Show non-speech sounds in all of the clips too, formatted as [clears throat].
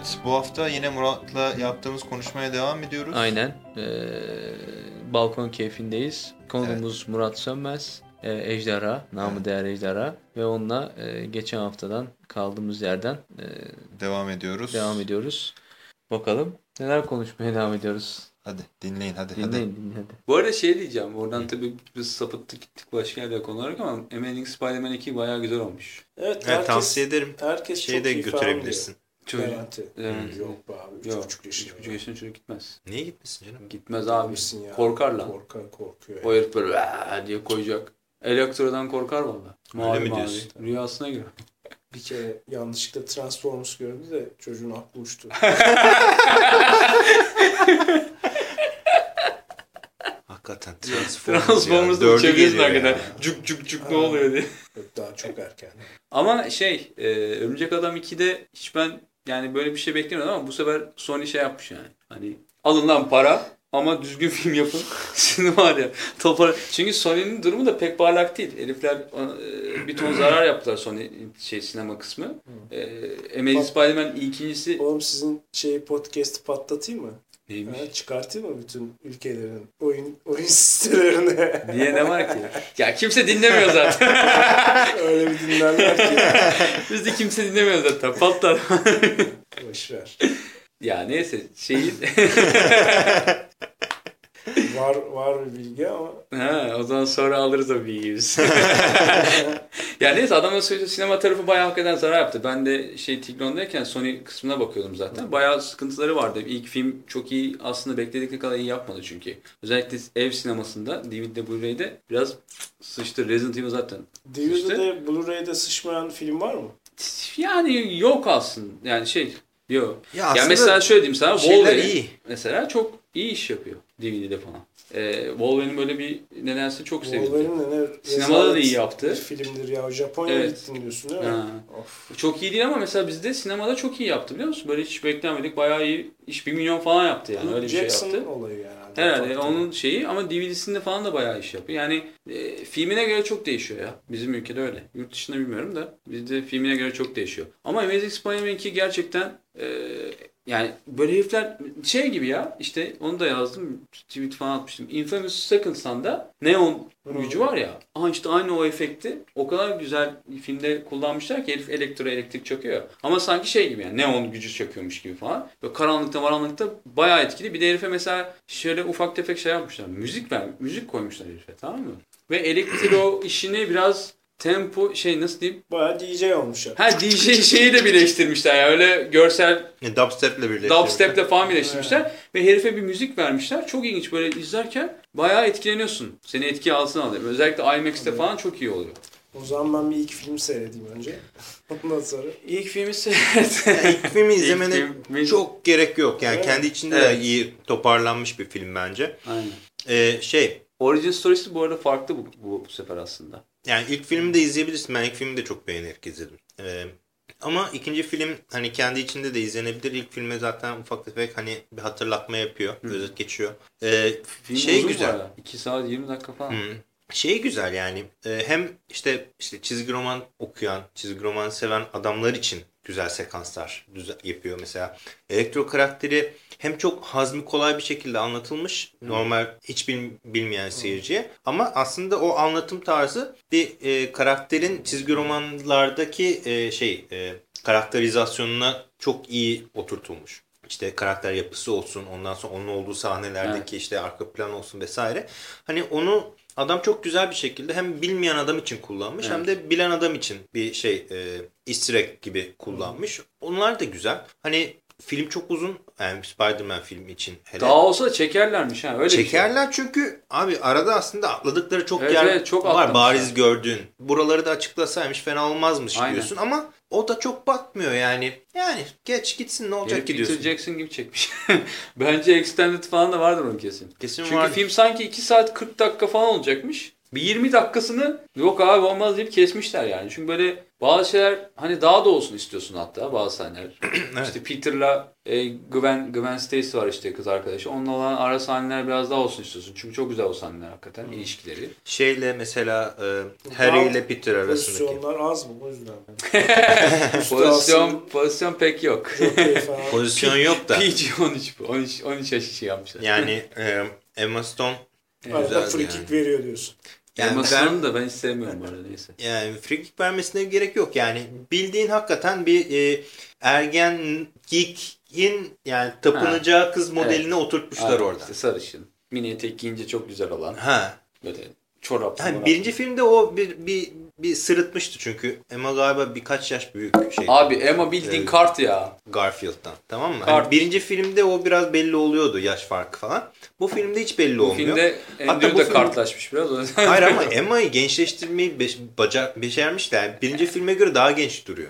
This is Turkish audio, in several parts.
Evet, bu hafta yine Murat'la yaptığımız konuşmaya devam ediyoruz. Aynen. Ee, balkon keyfindeyiz. Konuğumuz Murat Sönmez. Ee, Ejderha, namı değer Ejderha. Ve onunla e, geçen haftadan kaldığımız yerden e, Devam ediyoruz. devam ediyoruz. Bakalım neler konuşmaya devam ediyoruz. Hadi dinleyin hadi. Dinleyin hadi. dinleyin hadi. Bu arada şey diyeceğim. Oradan tabii biz sapıttık gittik başka yerlere konu olarak ama Amazing Spider-Man 2 bayağı güzel olmuş. Evet, Evet, herkes, tavsiye ederim. herkes Şeyi çok de götürebilirsin. Diyor. Çocuk. Evet. Yok be abi. Üç Yok. buçuk Üç yaşında. buçuk yaşında çocuk gitmez. Niye gitmesin canım? Gitmez abi. Gitmişsin ya. Korkar lan. Korkar korkuyor. O herif böyle "Aa!" diye koyacak. Elektrodan korkar valla. Mavi mi mavi. diyorsun? Rüyasına girer. Bir kere yanlışlıkla Transformers gördü de çocuğun aklı uçtu. [laughs] Hakikaten [laughs] Transformers, Transformers'da ya. Dördü uçabilirsin geliyor hakikaten. ya. Cuk cuk cuk ne oluyor diye. Yok, daha çok erken. Ama şey e, Örümcek Adam 2'de hiç ben yani böyle bir şey beklemiyordum ama bu sefer Sony şey yapmış yani. Hani alın lan para ama düzgün [laughs] film yapın. Şimdi var ya topar. Çünkü Sony'nin durumu da pek parlak değil. Herifler e, bir ton zarar yaptılar Sony şey sinema kısmı. E, Amazing Spider-Man ikincisi Oğlum sizin şey podcast patlatayım mı? Neymiş? Ha, çıkartayım mı bütün ülkelerin oyun oyun [laughs] sitelerine? Niye ne var ki? Ya kimse dinlemiyor zaten. [laughs] Öyle bir dinlerler ki. Bizde kimse dinlemiyor zaten. Patlar. Boşver. ya neyse şeyin [laughs] Var, var bir bilgi ama Ha, o zaman sonra alırız o bilgiyi biz. [laughs] ya neyse adamın söylediği sinema tarafı bayağı hakikaten zarar yaptı. Ben de şey Tiglon'dayken Sony kısmına bakıyordum zaten. Bayağı sıkıntıları vardı. İlk film çok iyi aslında bekledikleri kadar iyi yapmadı çünkü. Özellikle ev sinemasında DVD'de Blu-ray'de biraz sıçtı. Resident Evil zaten sıçtı. DVD'de Blu-ray'de sıçmayan film var mı? Yani yok aslında. Yani şey yok. Ya, Ya mesela şöyle diyeyim sana Wolverine iyi. mesela çok iyi iş yapıyor DVD'de falan. Ee, Wolverine böyle bir nedense çok sevdim. Wolverine ne? Sinemada da iyi yaptı. Bir filmdir ya. Japonya'ya Evet. gittin diyorsun değil mi? Ha. Of. Çok iyi değil ama mesela bizde sinemada çok iyi yaptı biliyor musun? Böyle hiç beklenmedik bayağı iyi iş 1 milyon falan yaptı yani öyle bir şey Jackson yaptı. olayı yani. Herhalde Ufakta. onun şeyi ama DVD'sinde falan da bayağı iş yapıyor. Yani e, filmine göre çok değişiyor ya. Bizim ülkede öyle. Yurt dışında bilmiyorum da bizde filmine göre çok değişiyor. Ama Amazing Spider-Man 2 gerçekten e, yani böyle herifler şey gibi ya işte onu da yazdım tweet falan atmıştım. Infamous Second Son'da Neon gücü var ya. Aha işte aynı o efekti o kadar güzel filmde kullanmışlar ki herif elektro elektrik çakıyor. Ama sanki şey gibi yani neon gücü çakıyormuş gibi falan. Böyle karanlıkta maranlıkta bayağı etkili. Bir de herife mesela şöyle ufak tefek şey yapmışlar. Müzik ver, müzik koymuşlar herife tamam mı? Ve elektro işini biraz tempo şey nasıl diyeyim? Bayağı DJ olmuşlar. Ha DJ şeyi de birleştirmişler ya öyle görsel Yani dubstep'le birleştirmişler. dubstep'le falan birleştirmişler. Ve herife bir müzik vermişler. Çok ilginç böyle izlerken bayağı etkileniyorsun. Seni etki altına alıyor. Özellikle IMAX'te falan çok iyi oluyor. O zaman ben bir ilk film seyredeyim önce. [laughs] Ondan sonra. İlk filmi seyret. Yani ilk filmi [laughs] izlemene filmi- çok gerek yok. Yani Evet. kendi içinde Evet. de iyi toparlanmış bir film bence. Aynen. Ee, şey Origin Stories'i bu arada farklı bu, bu, bu sefer aslında. Yani ilk filmi de izleyebilirsin. Ben ilk filmi de çok beğenerek izledim. Ee, ama ikinci film hani kendi içinde de izlenebilir. İlk filme zaten ufak tefek hani bir hatırlatma yapıyor. Özet geçiyor. Ee, Film şey güzel. bayağı. 2 saat 20 dakika falan. Hı. Şey güzel yani e, hem işte işte çizgi roman okuyan, çizgi roman seven adamlar için güzel sekanslar yapıyor mesela. Elektro karakteri hem çok hazmi kolay bir şekilde anlatılmış normal hiç bil- bilmeyen seyirciye ama aslında o anlatım tarzı bir e, karakterin çizgi romanlardaki e, şey e, karakterizasyonuna çok iyi oturtulmuş. İşte karakter yapısı olsun ondan sonra onun olduğu sahnelerdeki işte arka plan olsun vesaire. Hani onu adam çok güzel bir şekilde hem bilmeyen adam için kullanmış Evet. hem de bilen adam için bir şey e, egg gibi kullanmış. Onlar da güzel. Hani film çok uzun. Yani Spider-Man filmi için hele. Daha olsa da çekerlermiş ha öyle şey. Çekerler çünkü abi arada aslında atladıkları çok Evet, yer evet, çok var bariz gördüğün. Buraları da açıklasaymış fena olmazmış Aynen. diyorsun ama o da çok batmıyor yani. Yani geç gitsin ne olacak ki diyorsun. Jackson gibi çekmiş. [laughs] Bence Extended falan da vardır onun kesin. Kesin Çünkü var. film sanki 2 saat 40 dakika falan olacakmış. Bir 20 dakikasını yok abi olmaz deyip kesmişler yani. Çünkü böyle bazı şeyler hani daha da olsun istiyorsun hatta bazı sahneler. [clears throat] İşte Peter'la e, Gwen, Gwen Stacy var işte kız arkadaşı. Onunla olan ara sahneler biraz daha olsun istiyorsun. Çünkü çok güzel o sahneler hakikaten ilişkileri. Şeyle mesela e, Harry ile Peter arasındaki. Pozisyonlar az mı o yüzden? [laughs] Pozisyon, pozisyon pek yok. Falan. [laughs] Pozisyon yok da. PG-13 bu. 13, 13 yaş işi yapmışlar. Yani e, Emma Stone Arada free yani. kick veriyor diyorsun. Yani Stone'u da ben hiç sevmiyorum bu arada neyse. Yani free kick vermesine gerek yok. Yani bildiğin hakikaten bir e, ergen geek'in yani tapınacağı kız modeline oturtmuşlar Aynen, orada. işte sarışın. Mini etek giyince çok güzel olan. Ha. Böyle çorap. Yani birinci filmde o bir, bir, bir sırıtmıştı çünkü Emma galiba birkaç yaş büyük şey. Abi Emma bildiğin Evet. kart ya. Garfield'dan tamam mı? Kart. Hani birinci filmde o biraz belli oluyordu yaş farkı falan. Bu filmde hiç belli Bu olmuyor. filmde Hatta Andrew bu da film- kartlaşmış biraz. [laughs] Hayır ama Emma'yı gençleştirmeyi beş, baca, becermişler. Yani birinci filme göre daha genç duruyor.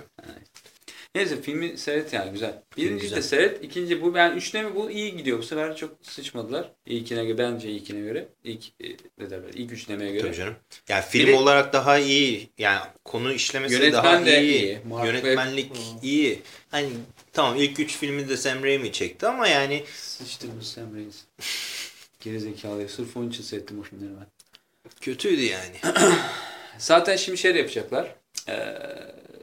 Neyse filmi seyret yani güzel. Birinciyi güzel. de seyret. ikinci bu ben üçleme bu iyi gidiyor. Bu sefer çok sıçmadılar. İlkine göre bence ilkine göre. İlk e, ne derler ilk üçlemeye göre. Tabii canım. Yani film Bir de- olarak daha iyi. Yani konu işlemesi daha de iyi. iyi. Mark Yönetmenlik iyi. Hani tamam ilk üç filmi de Sam Raimi çekti ama yani Sıçtı bu Sam Reis. [laughs] Gerizekalı. Sırf onun için seyrettim o filmleri ben. kötüydü yani. [clears throat] Zaten şimdi şey yapacaklar. Ee,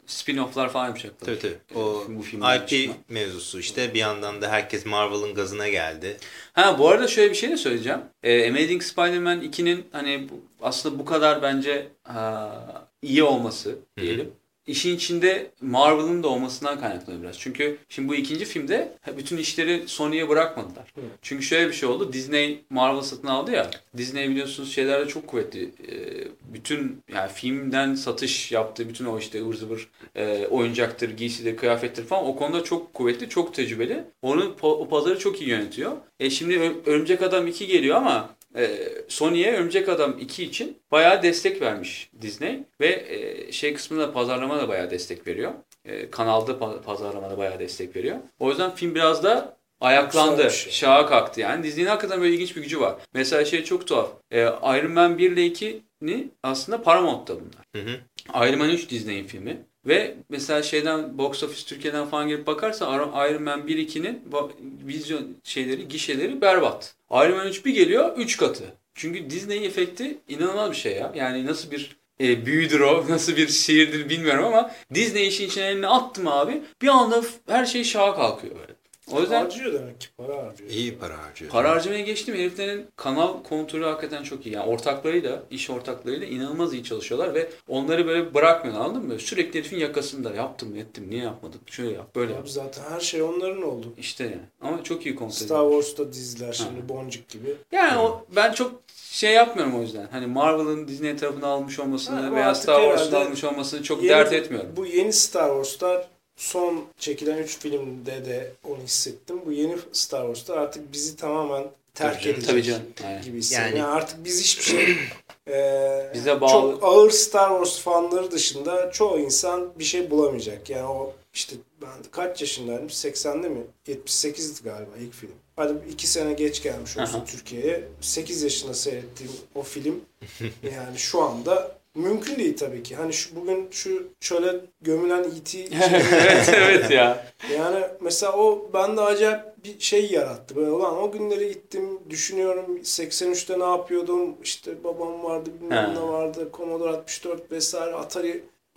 spin-off'lar falan yapacaklar. tabii tabii. O Bu IP çıkma. mevzusu işte bir yandan da herkes Marvel'ın gazına geldi. Ha bu arada şöyle bir şey de söyleyeceğim. Ee, Amazing Spider-Man 2'nin hani bu, aslında bu kadar bence ha, iyi olması diyelim. İşin içinde Marvel'ın da olmasından kaynaklanıyor biraz. Çünkü şimdi bu ikinci filmde bütün işleri Sony'ye bırakmadılar. Çünkü şöyle bir şey oldu. Disney Marvel satın aldı ya. Disney biliyorsunuz şeylerde çok kuvvetli. Ee, bütün yani filmden satış yaptığı bütün o işte ıvır zıvır e, oyuncaktır, giysidir, kıyafettir falan o konuda çok kuvvetli, çok tecrübeli. Onu o pazarı çok iyi yönetiyor. E şimdi Örümcek Adam 2 geliyor ama e, Sony'ye Örümcek Adam 2 için bayağı destek vermiş Disney ve e, şey kısmında pazarlama da bayağı destek veriyor. E, kanalda pa- pazarlamada bayağı destek veriyor. O yüzden film biraz da ayaklandı, şaha kalktı yani. Disney'in hakikaten böyle ilginç bir gücü var. Mesela şey çok tuhaf. E, Iron Man 1 ile 2'ni aslında Paramount'ta bunlar. Hı hı. Iron Man 3 Disney'in filmi. Ve mesela şeyden Box Office Türkiye'den falan girip bakarsa Iron Man 1-2'nin bu- vizyon şeyleri, gişeleri berbat. Iron Man 3 bir geliyor 3 katı. Çünkü Disney efekti inanılmaz bir şey ya. Yani nasıl bir e, büyüdür o, [laughs] nasıl bir sihirdir bilmiyorum ama Disney işin içine elini attım abi. Bir anda her şey şaha kalkıyor böyle. O yüzden Harcıyor demek ki para harcıyor. İyi para harcıyor. Para harcamaya geçtim. Heriflerin kanal kontrolü hakikaten çok iyi. Yani ortaklarıyla, iş ortaklarıyla inanılmaz iyi çalışıyorlar ve onları böyle bırakmıyorlar anladın mı? Sürekli herifin yakasında. Yaptım, ettim, niye yapmadık? Şöyle yap, böyle yap. Abi zaten her şey onların oldu. İşte yani. Ama çok iyi kontrol Star. Wars'ta diziler şimdi boncuk gibi. Yani o, ben çok şey yapmıyorum o yüzden. Hani Marvel'ın Disney tarafına almış olmasını Ha, veya Star herhalde almış olmasını çok Yeni- dert etmiyorum. Bu yeni Star Wars'lar son çekilen 3 filmde de onu hissettim. Bu yeni Star Wars'lar artık bizi tamamen terk Tabii edecek Tabii canım. Aynen. gibi hissediyorum. Yani- Yani artık biz hiçbir şey [clears throat] e, Bize bağlı- çok ağır Star Wars fanları dışında çoğu insan bir şey bulamayacak. Yani o işte ben kaç yaşındaydım? 80'de mi? 78'di galiba ilk film. Hadi 2 sene geç gelmiş olsun Aha. Türkiye'ye. 8 yaşında seyrettiğim o film [laughs] yani şu anda mümkün değil tabii ki. Hani şu bugün şu şöyle gömülen [laughs] E.T. evet evet ya. Yani mesela o bende acayip bir şey yarattı. Böyle ulan o günlere gittim düşünüyorum 83'te ne yapıyordum işte babam vardı bilmem ne vardı Commodore 64 vesaire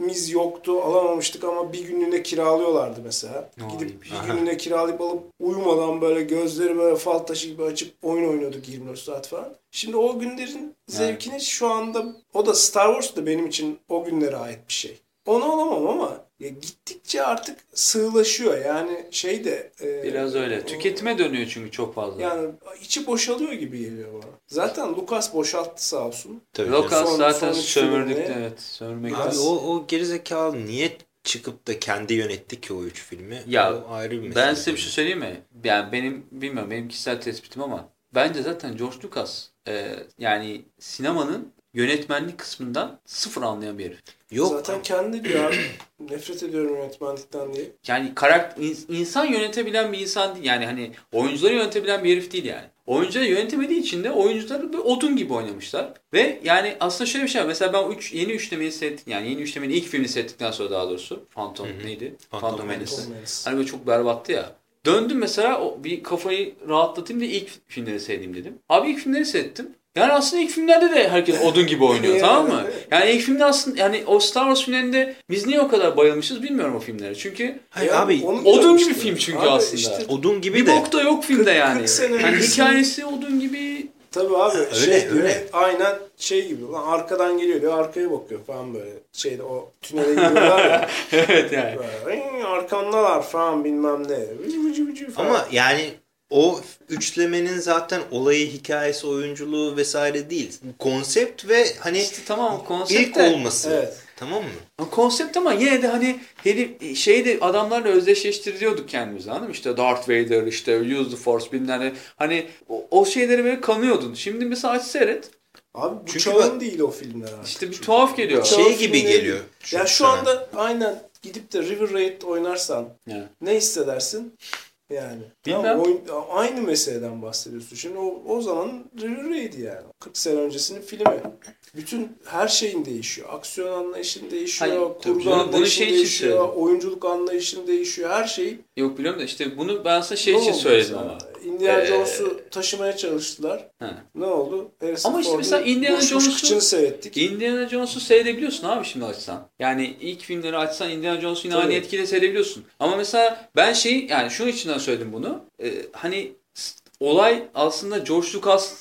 Atari'miz yoktu alamamıştık ama bir günlüğüne kiralıyorlardı mesela. Aa, Gidip bir günlüğüne kiralayıp alıp uyumadan böyle gözleri böyle fal taşı gibi açıp oyun oynuyorduk 24 saat falan. Şimdi o günlerin zevkini şu anda o da Star Wars da benim için o günlere ait bir şey. Onu olamam ama ya gittikçe artık sığlaşıyor. Yani şey de e, Biraz öyle. Tüketime dönüyor çünkü çok fazla. yani içi boşalıyor gibi geliyor bana. Zaten Lucas boşalttı sağ olsun. Tabii. Lucas Son- zaten sömürdükte evet. Sömürmek Abi o, o gerizekalı niye çıkıp da kendi yönetti ki o üç filmi? Ya, o ayrı bir mesele. Ben size bir şey söyleyeyim mi? Yani benim bilmiyorum benim kişisel tespitim ama bence zaten George Lucas e, yani sinemanın yönetmenlik kısmından sıfır anlayan bir herif. Yok. Zaten kendi diyor abi. [clears throat] Nefret ediyorum yönetmenlikten diye. Yani karakter, insan yönetebilen bir insan değil. Yani hani oyuncuları yönetebilen bir herif değil yani. Oyuncuları yönetemediği için de oyuncuları bir odun gibi oynamışlar. Ve yani aslında şöyle bir şey var. Mesela ben üç, yeni üçlemeyi seyrettim. Yani yeni üçlemenin ilk filmini seyrettikten sonra daha doğrusu. Phantom Hı hı. neydi? Phantom Phantom Menace. Hani böyle çok berbattı ya. Döndüm mesela o bir kafayı rahatlatayım da ilk filmleri seyredeyim dedim. Abi ilk filmleri seyrettim. Yani aslında ilk filmlerde de herkes odun gibi oynuyor [laughs] tamam mı? Yani ilk filmde aslında yani o Star Wars filmlerinde biz niye o kadar bayılmışız bilmiyorum o filmlere. Çünkü Hayır abi odun gibi film çünkü Abi aslında. işte odun gibi bir de. bok da yok filmde 40 yani. 40 sene Yani hikayesi odun gibi. Tabii abi öyle, şey öyle. aynen şey gibi lan arkadan geliyor diyor arkaya bakıyor falan böyle şeyde o tünele giriyorlar ya [laughs] evet yani. böyle "Ay, arkandalar falan bilmem ne Vıcı vıcı vıcı falan. Ama yani o üçlemenin zaten olayı, hikayesi, oyunculuğu vesaire değil. Konsept ve hani İşte tamam konsept ilk de- olması. Evet. Tamam mı? Konsept ama yine de hani herif şeyde adamlarla özdeşleştiriyorduk kendimizi anladın mı? İşte Darth Vader işte Use the Force bilmem ne. Hani o, o şeyleri böyle kanıyordun. Şimdi mesela aç seyret. Abi bu Çünkü çağın ben- değil o filmler artık. İşte bir tuhaf geliyor. Şey gibi geliyor. Ya şu sana. anda aynen gidip de River Raid oynarsan Yani. ne hissedersin? Yani. Bilmem. Tamam, oyun- aynı meseleden bahsediyorsun. Şimdi o, o zaman Raid yani. 40 sene öncesinin filmi. Bütün her şeyin değişiyor. Aksiyon anlayışın değişiyor. Hayır, kurgu canım. Anlayışın şey değişiyor. Oyunculuk anlayışın değişiyor. Her şey. Yok biliyorum da işte bunu ben sana şey Ne için söyledim ama. Indiana Ee, Jones'u taşımaya çalıştılar. Ha. Ne oldu? Harrison Ama işte Ford'un mesela Indiana Jones'u- kıçını seyrettik. Indiana Jones'u seyredebiliyorsun abi şimdi açsan. Yani ilk filmleri açsan Indiana Jones'u yine Tabii. aynı etkiyle seyredebiliyorsun. Ama mesela ben şey yani şunun içinden söyledim bunu. Ee, hani olay aslında George Lucas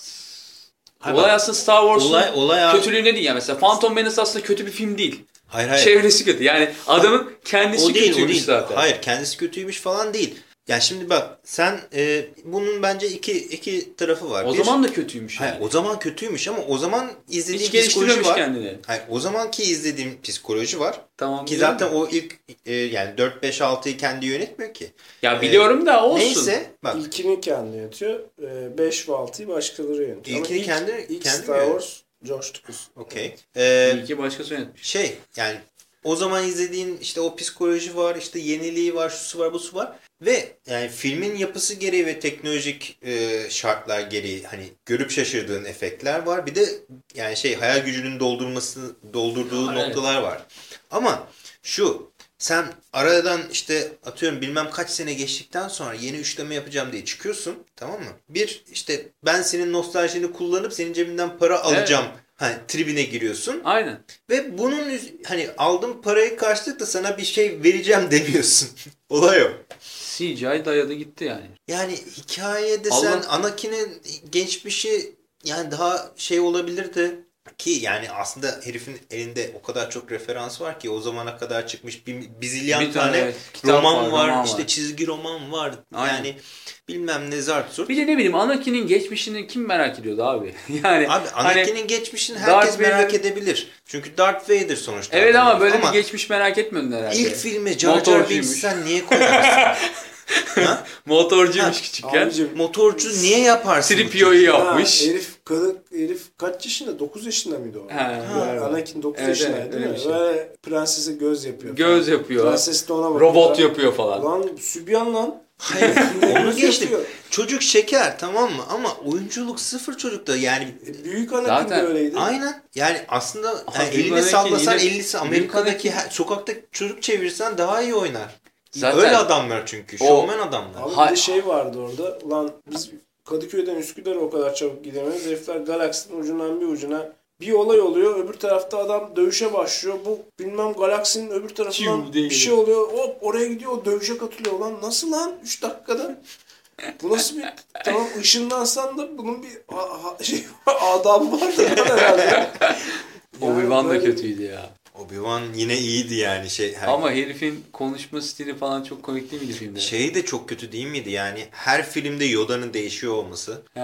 Hayır, olay aslında Star Wars'un Olay, olay abi. kötülüğüne değil yani. Mesela Phantom Menace aslında kötü bir film değil. Hayır hayır. Çevresi kötü. Yani adamın kendisi o değil o kötüymüş değil. zaten. Hayır kendisi kötüymüş falan değil. Ya şimdi bak sen e, bunun bence iki iki tarafı var. O Bir- zaman da kötüymüş Hayır, yani. o zaman kötüymüş ama o zaman izlediğim Hiç psikoloji var. kendini. Hayır, o zamanki izlediğim psikoloji var. Tamam. Ki zaten o ilk e, yani 4 5 6'yı kendi yönetmiyor ki. ya biliyorum da olsun. Neyse bak İlkini kendi yönetiyor. 5 ve 6'yı başkaları yönetiyor. Ama İlkini ilk- kendi- ilk kendi Star mi? Wars George Lucas. okey. Ee, İyi ki başkası yönetmiş. şey yani o zaman izlediğin işte o psikoloji var, işte yeniliği var, şusu var, busu var. Ve yani filmin yapısı gereği ve teknolojik e, şartlar gereği hani görüp şaşırdığın efektler var. Bir de yani şey hayal gücünün doldurması doldurduğu evet. noktalar var. Ama şu sen aradan işte atıyorum bilmem kaç sene geçtikten sonra yeni üçleme yapacağım diye çıkıyorsun tamam mı? Bir işte ben senin nostaljini kullanıp senin cebinden para alacağım. Hani tribine giriyorsun. Aynen. Ve bunun hani aldığım parayı karşılıklı sana bir şey vereceğim demiyorsun. [laughs] Olay o. CGI dayadı gitti yani. Yani hikayede sen Allah- Anakin'in geçmişi yani daha şey olabilirdi ki yani aslında herifin elinde o kadar çok referans var ki o zamana kadar çıkmış bir, bir zilyan Bir tane tane, evet, roman var, var, roman işte var. çizgi roman var Aynen. yani bilmem ne zart. Bir de ne bileyim Anakin'in geçmişini kim merak ediyordu abi? [laughs] yani Abi hani- Anakin'in geçmişini Darth herkes merak Vader- edebilir. Çünkü Darth Vader sonuçta. Evet ama böyle bir geçmiş merak etmiyordun herhalde. İlk filme Jar Jar. Binks'i sen niye koyarsın? [laughs] ha? [laughs] Motorcuymuş Ha, küçükken. Abicim, Motorcu niye yaparsın? 3PO'yu Ha, yapmış. herif, kadın, herif kaç yaşında? 9 yaşında mıydı o? Ha, galiba. Anakin 9 Evet, yaşındaydı evet, değil mi? şey. Böyle prensese göz yapıyor. Göz falan. yapıyor. Prenses de ona bakıyor. Robot yapıyor falan. Lan sübyan lan. Hayır onu geçtim. yapıyor. Çocuk şeker tamam mı? Ama oyunculuk sıfır çocukta yani E, Büyük Anakin Zaten- de öyleydi. aynen. Yani aslında Aha, yani Büyük elini sallasan yine- 50'si Büyük Amerika'daki her, sokakta çocuk çevirsen daha iyi oynar. Zaten- Öyle adamlar çünkü. Şovmen adamlar. Abi bir de şey vardı orada. Ulan biz Kadıköy'den Üsküdar'a o kadar çabuk gidemeyiz. Herifler galaksinin ucundan bir ucuna bir olay oluyor. Öbür tarafta adam dövüşe başlıyor. Bu bilmem galaksinin öbür tarafından bir şey oluyor. Hop oraya gidiyor. O dövüşe katılıyor. Lan nasıl lan? 3 dakikada. Bu nasıl bir... tamam ışınlansan da bunun bir şey [laughs] adabı vardı lan herhalde. Obi-Wan da böyle- kötüydü ya. Obi-Wan yine iyiydi yani şey. her- Ama herifin konuşma stili falan çok komik değil miydi filmde? Şey de çok kötü değil miydi yani? Her filmde Yoda'nın değişiyor olması. [laughs]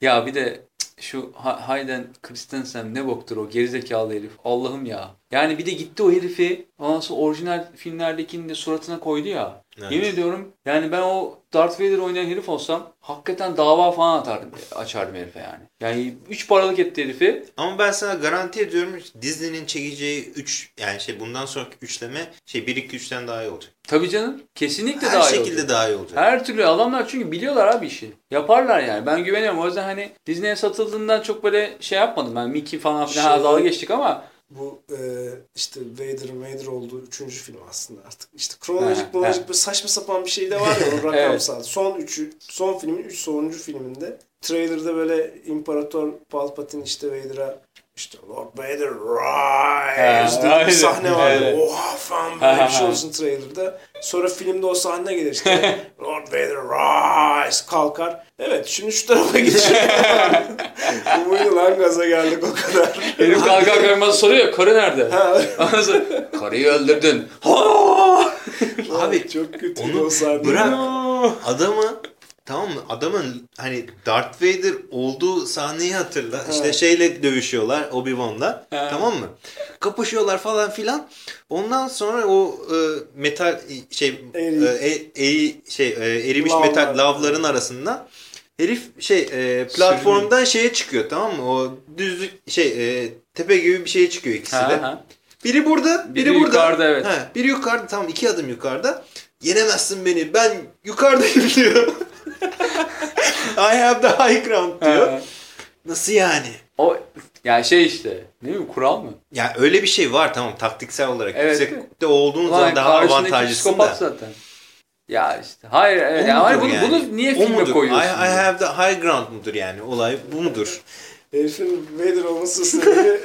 Ya bir de şu Ha- Hayden Christensen ne boktur o gerizekalı herif. Allah'ım ya. Yani bir de gitti o herifi ondan sonra orijinal filmlerdekinin de suratına koydu ya. Evet. Yemin ediyorum yani ben o Darth Vader oynayan herif olsam hakikaten dava falan atardım, açardım herife yani. Yani 3 paralık etti herifi. Ama ben sana garanti ediyorum Disney'nin çekeceği 3 yani şey bundan sonraki üçleme şey 1 2 3'ten daha iyi olacak. Tabii canım kesinlikle Her daha iyi şekilde olacak. daha iyi olacak. Her türlü adamlar çünkü biliyorlar abi işi. Yaparlar yani. Ben güveniyorum. O yüzden hani Disney'e satıldığından çok böyle şey yapmadım. Ben Mickey falan filan Şey- dalga geçtik ama Bu e, işte Vader'ın Vader olduğu üçüncü film aslında artık. İşte kronolojik Ha, kronolojik ha. böyle saçma sapan bir şey de var ya o [laughs] rakamsal. Son üçü, son filmin üç sonuncu filminde trailer'da böyle İmparator Palpatine işte Vader'a işte Lord Vader rise Ha, diye bir sahne var. Oha falan böyle bir şey olsun trailer'da. Sonra filmde o sahne gelir işte. [laughs] Lord Vader rise kalkar. Evet şimdi şu tarafa geçiyor. [laughs] Bu muydu lan gaza geldik o kadar. herif kalkar kalkmaz soruyor karı nerede? Karıyı öldürdün. [laughs] Abi, çok kötü onu o sahne. Bırak adamı tamam mı? Adamın hani Darth Vader olduğu sahneyi hatırla. İşte şeyle dövüşüyorlar Obi-Wan'la. Ha. Tamam mı? Kapışıyorlar falan filan. Ondan sonra o e, metal şey Eri- e, e- şey e, erimiş Lavlar. metal lavların arasından herif şey e, platformdan şeye çıkıyor tamam mı? O düzlük şey e, tepe gibi bir şeye çıkıyor ikisi de. Ha, ha. Biri burada, biri, Biri burada. yukarıda, evet. He, biri yukarıda, tamam iki adım yukarıda. Yenemezsin beni, ben yukarıdayım [laughs] diyor. [laughs] I have the high ground diyor. Ha. Nasıl yani? O yani şey işte. Ne bileyim kural mı? Ya öyle bir şey var tamam taktiksel olarak. Evet. Yüksekte olduğun Ulan zaman daha avantajlısın da. zaten. Ya işte. Hayır evet. O Yani mudur bunu, yani? bunu niye O filme mudur? koyuyorsun? I, I have the high ground mudur yani? Olay bu mudur? Herifin Vader olması sebebi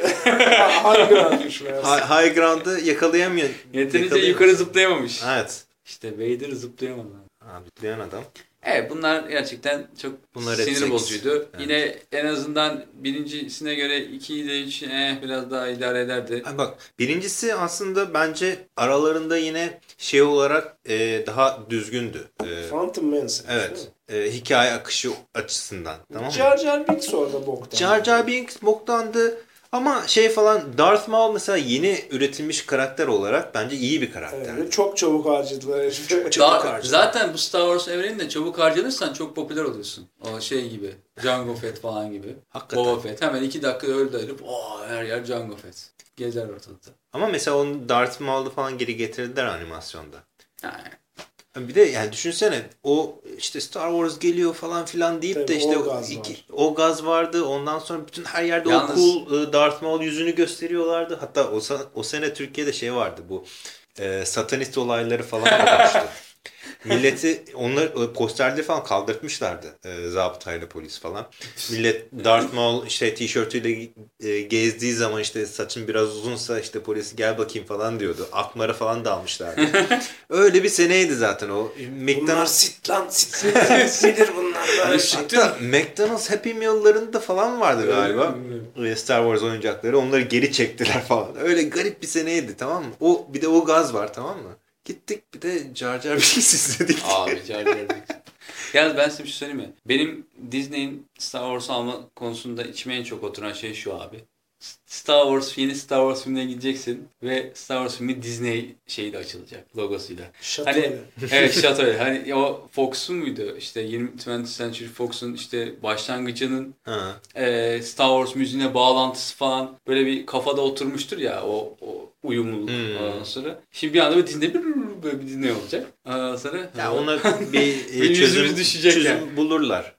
hangi [laughs] anmış High, high ground'ı yakalayamıyor. Yeterince yukarı zıplayamamış. Evet. İşte Vader zıplayamadı. Abi duyan adam. Evet bunlar gerçekten çok Bunlar sinir flags. bozucuydu. Evet. Yine en azından birincisine göre ikiyi de üç eh, biraz daha idare ederdi. Ay bak birincisi aslında bence aralarında yine şey olarak e, daha düzgündü. E, Phantom Menace. evet. E, hikaye akışı açısından. Tamam mı? Jar Jar Binks orada boktan. Jar Jar Binks boktandı. Ama şey falan Darth Maul mesela yeni üretilmiş karakter olarak bence iyi bir karakter. Evet, çok çabuk harcadılar herifi. çabuk Daha- harcadı. zaten bu Star Wars evreninde çabuk harcanırsan çok popüler oluyorsun. O şey gibi. Jango Fett falan gibi. Hakikaten. Boba Fett. Hemen iki dakika öldü herif. Oh, her yer Jango Fett. Gezer ortalıkta. Ama mesela onu Darth Maul'u falan geri getirdiler animasyonda. Yani. Bir de yani düşünsene o işte Star Wars geliyor falan filan deyip Tabii, de işte o gaz iki- var. o gaz vardı. Ondan sonra bütün her yerde Yalnız- o cool e, Darth Maul yüzünü gösteriyorlardı. Hatta o, o sene Türkiye'de şey vardı bu e, satanist olayları falan [laughs] olmuştu. Milleti onlar e, posterleri falan kaldırtmışlardı e, zabıtayla polis falan. Millet Darth Maul işte tişörtüyle e, gezdiği zaman işte saçın biraz uzunsa işte polisi gel bakayım falan diyordu. Akmara falan da almışlardı. [laughs] Öyle bir seneydi zaten o. Bunlar McDonald's sit lan sit. Sidir bunlar böyle. Hatta McDonald's Happy Meal'larında falan vardı galiba. Ee, Star Wars oyuncakları. Onları geri çektiler falan. Öyle garip bir seneydi tamam mı? O bir de o gaz var tamam mı? Gittik bir de Jar Jar Binks [laughs] izledik. Abi Jar Jar Binks. Yalnız ben size bir şey söyleyeyim mi? Benim Disney'in Star Wars alma konusunda içime en çok oturan şey şu abi. Star Wars yeni Star Wars filmine gideceksin ve Star Wars filmi Disney şeyi de açılacak logosuyla. Şatoyla. Hani [laughs] evet şatoyla. Hani o Fox'un muydu? İşte 20 20th Century Fox'un işte başlangıcının Ha. e, Star Wars müziğine bağlantısı falan böyle bir kafada oturmuştur ya o, o uyumluluk Hmm. ondan sonra. Şimdi bir anda böyle Disney bir böyle bir Disney olacak. Ondan sonra Ya ona bir, [laughs] e, Bir çözüm, yüzümüz düşecek çözüm yani. bulurlar.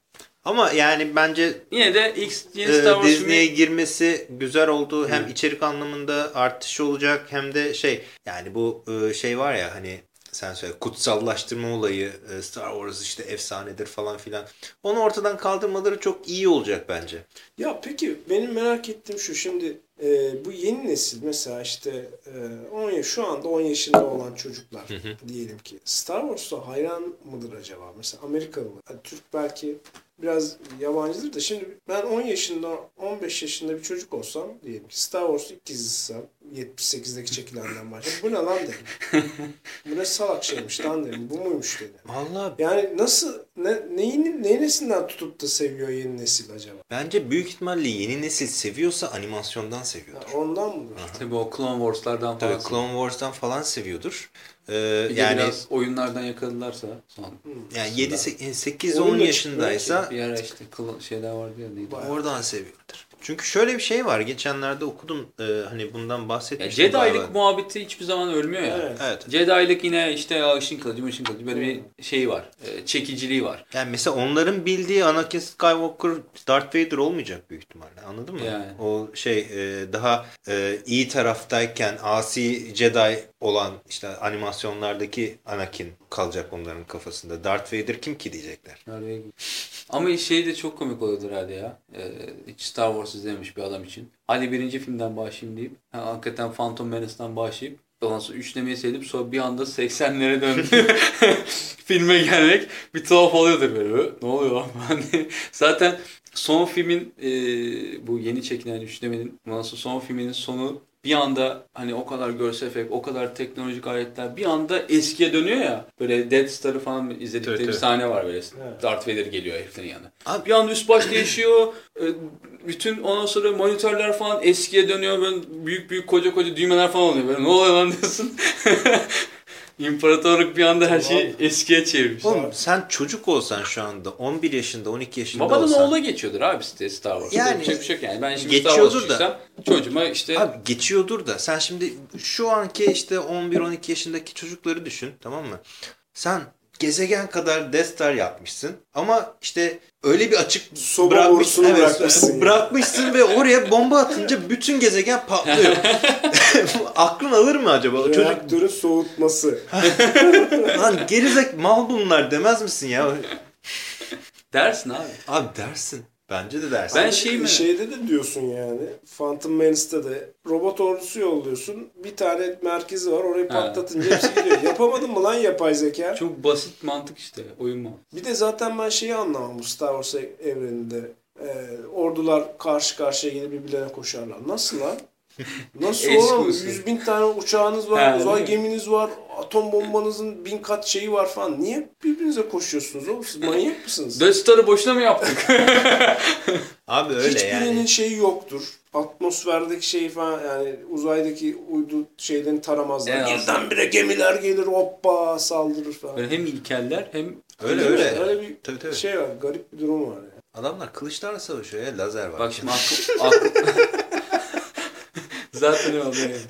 Ama yani bence yine de X yeni e, Star Wars Disney'e filmi girmesi güzel oldu. Hem Hı. içerik anlamında artış olacak hem de şey yani bu e, şey var ya hani sen söyle kutsallaştırma olayı e, Star Wars işte efsanedir falan filan. Onu ortadan kaldırmaları çok iyi olacak bence. Ya peki benim merak ettiğim şu şimdi e, bu yeni nesil mesela işte e, 10 yaş, şu anda 10 yaşında olan çocuklar diyelim ki Star Wars'a hayran mıdır acaba? Mesela Amerikalı mı? Hani Türk belki biraz yabancıdır da şimdi ben 10 yaşında 15 yaşında bir çocuk olsam diyelim ki Star Wars ilk izlesem 78'deki çekilenden başladım. Bu ne lan dedim. Bu ne salak şeymiş lan dedim. Bu muymuş dedim. Vallahi Yani nasıl, ne, neyin, neyinesinden tutup da seviyor yeni nesil acaba? bence büyük ihtimalle yeni nesil seviyorsa animasyondan seviyordur. Ha, ondan mı? Tabii o Clone Wars'lardan falan. Tabii Clone Wars'tan falan seviyordur. Ee, Bir yani biraz oyunlardan yakaladılarsa son. yani 7 8 Oyun 10 da yaşındaysa Bir ara işte kıl- şeyler vardı ya neydi? Oradan seviyordur. Çünkü şöyle bir şey var. Geçenlerde okudum. e, hani bundan Ya bahsetmiştim. Jedi'lik galiba. muhabbeti hiçbir zaman ölmüyor ya. Evet. Evet. Jedi'lik yine işte ya ışın kılıcı ışın kılıcı böyle bir şey var. e, Çekiciliği var. Yani mesela onların bildiği Anakin Skywalker Darth Vader olmayacak büyük ihtimalle. Anladın mı? Yani. O şey e, daha e, iyi taraftayken asi Jedi olan işte animasyonlardaki Anakin kalacak onların kafasında. Darth Vader kim ki diyecekler. Ama şey de çok komik oluyordur herhalde ya. Ee, hiç Star Wars izlememiş bir adam için. Hadi birinci filmden başlayayım deyip ha, hakikaten Phantom Menace'dan başlayıp ondan sonra üçlemeyi seyredip sonra bir anda 80'lere döndü. [laughs] Filme gelmek bir tuhaf oluyordur böyle. "Hı, Ne oluyor lan. Zaten son filmin e, bu yeni çekilen üçlemenin ondan sonra son filminin sonu bir anda hani o kadar görsel efekt, o kadar teknolojik aletler bir anda eskiye dönüyor ya. Böyle Death Star'ı falan izledikleri Tabii, bir tabii. sahne var böyle. Evet. Darth Vader geliyor heriflerin yanına. Abi- Bir anda üst baş değişiyor. e, Bütün ondan sonra monitörler falan eskiye dönüyor. Böyle büyük büyük koca koca düğmeler falan oluyor. Böyle ne oluyor lan diyorsun. [laughs] İmparatorluk bir anda her şeyi eskiye çevirmiş. Oğlum sen çocuk olsan şu anda 11 yaşında 12 yaşında Babadan olsan. oğula geçiyordur abi site Star Wars. Yani- Yani, bir şey yok yani. Ben şimdi Star Geçiyordur Wars'çıysam çocuğuma işte Abi geçiyordur da sen şimdi şu anki işte 11-12 yaşındaki çocukları düşün tamam mı? Sen gezegen kadar Death Star yapmışsın ama işte öyle bir açık Soba bırakmış- borusunu bırakmışsın bırakmışsın ve oraya bomba atınca bütün gezegen patlıyor. [laughs] [laughs] Aklın alır mı acaba? O çocuk soğutması. [laughs] lan gerizek mal bunlar demez misin ya? dersin abi. Abi dersin. Bence de dersin. Ben şey mi? Şeyde de diyorsun yani. Phantom Menace'da de robot ordusu yolluyorsun. Bir tane merkezi var. Orayı patlatınca hepsi gidiyor. [laughs] Yapamadın mı lan yapay zeka? Çok basit mantık işte. Oyun mu? Bir de zaten ben şeyi anlamam bu Star Wars evreninde. Ee, ordular karşı karşıya gelip birbirlerine koşarlar. Nasıl lan? Nasıl oğlum? usul. Yüz bin tane uçağınız var, Ha, uzay geminiz var, atom bombanızın bin kat şeyi var falan. Niye birbirinize koşuyorsunuz oğlum? Siz manyak mısınız? [laughs] Death boşuna mı yaptık? [laughs] Abi öyle Hiçbirinin yani. şeyi yoktur. Atmosferdeki şey falan yani uzaydaki uydu şeylerini taramazlar. En Birdenbire gemiler gelir hoppa saldırır falan. Böyle hem ilkeller hem Öyle mi? öyle. Öyle bir Tabii tabii. şey var. Garip bir durum var. Yani. Adamlar kılıçlarla savaşıyor ya lazer var. Bak şimdi [laughs] aklım... Zaten öyle oluyor yani.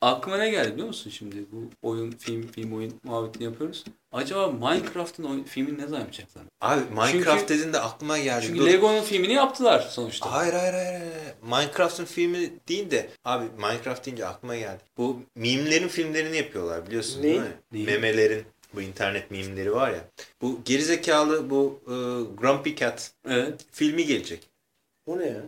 Aklıma ne geldi biliyor musun şimdi? Bu oyun, film, film, oyun muhabbetini yapıyoruz. Acaba Minecraft'ın oyun, filmini ne zaman yapacaklar? Abi Minecraft Çünkü- dediğinde aklıma geldi. Çünkü Dur. Lego'nun filmini yaptılar sonuçta. Hayır hayır hayır. hayır. Minecraft'ın filmi değil de abi Minecraft deyince aklıma geldi. Bu mimlerin filmlerini yapıyorlar biliyorsun değil Ne? mi? Ne? Memelerin bu internet mimleri var ya. Bu gerizekalı bu e, Grumpy Cat Evet. filmi gelecek. O ne ya?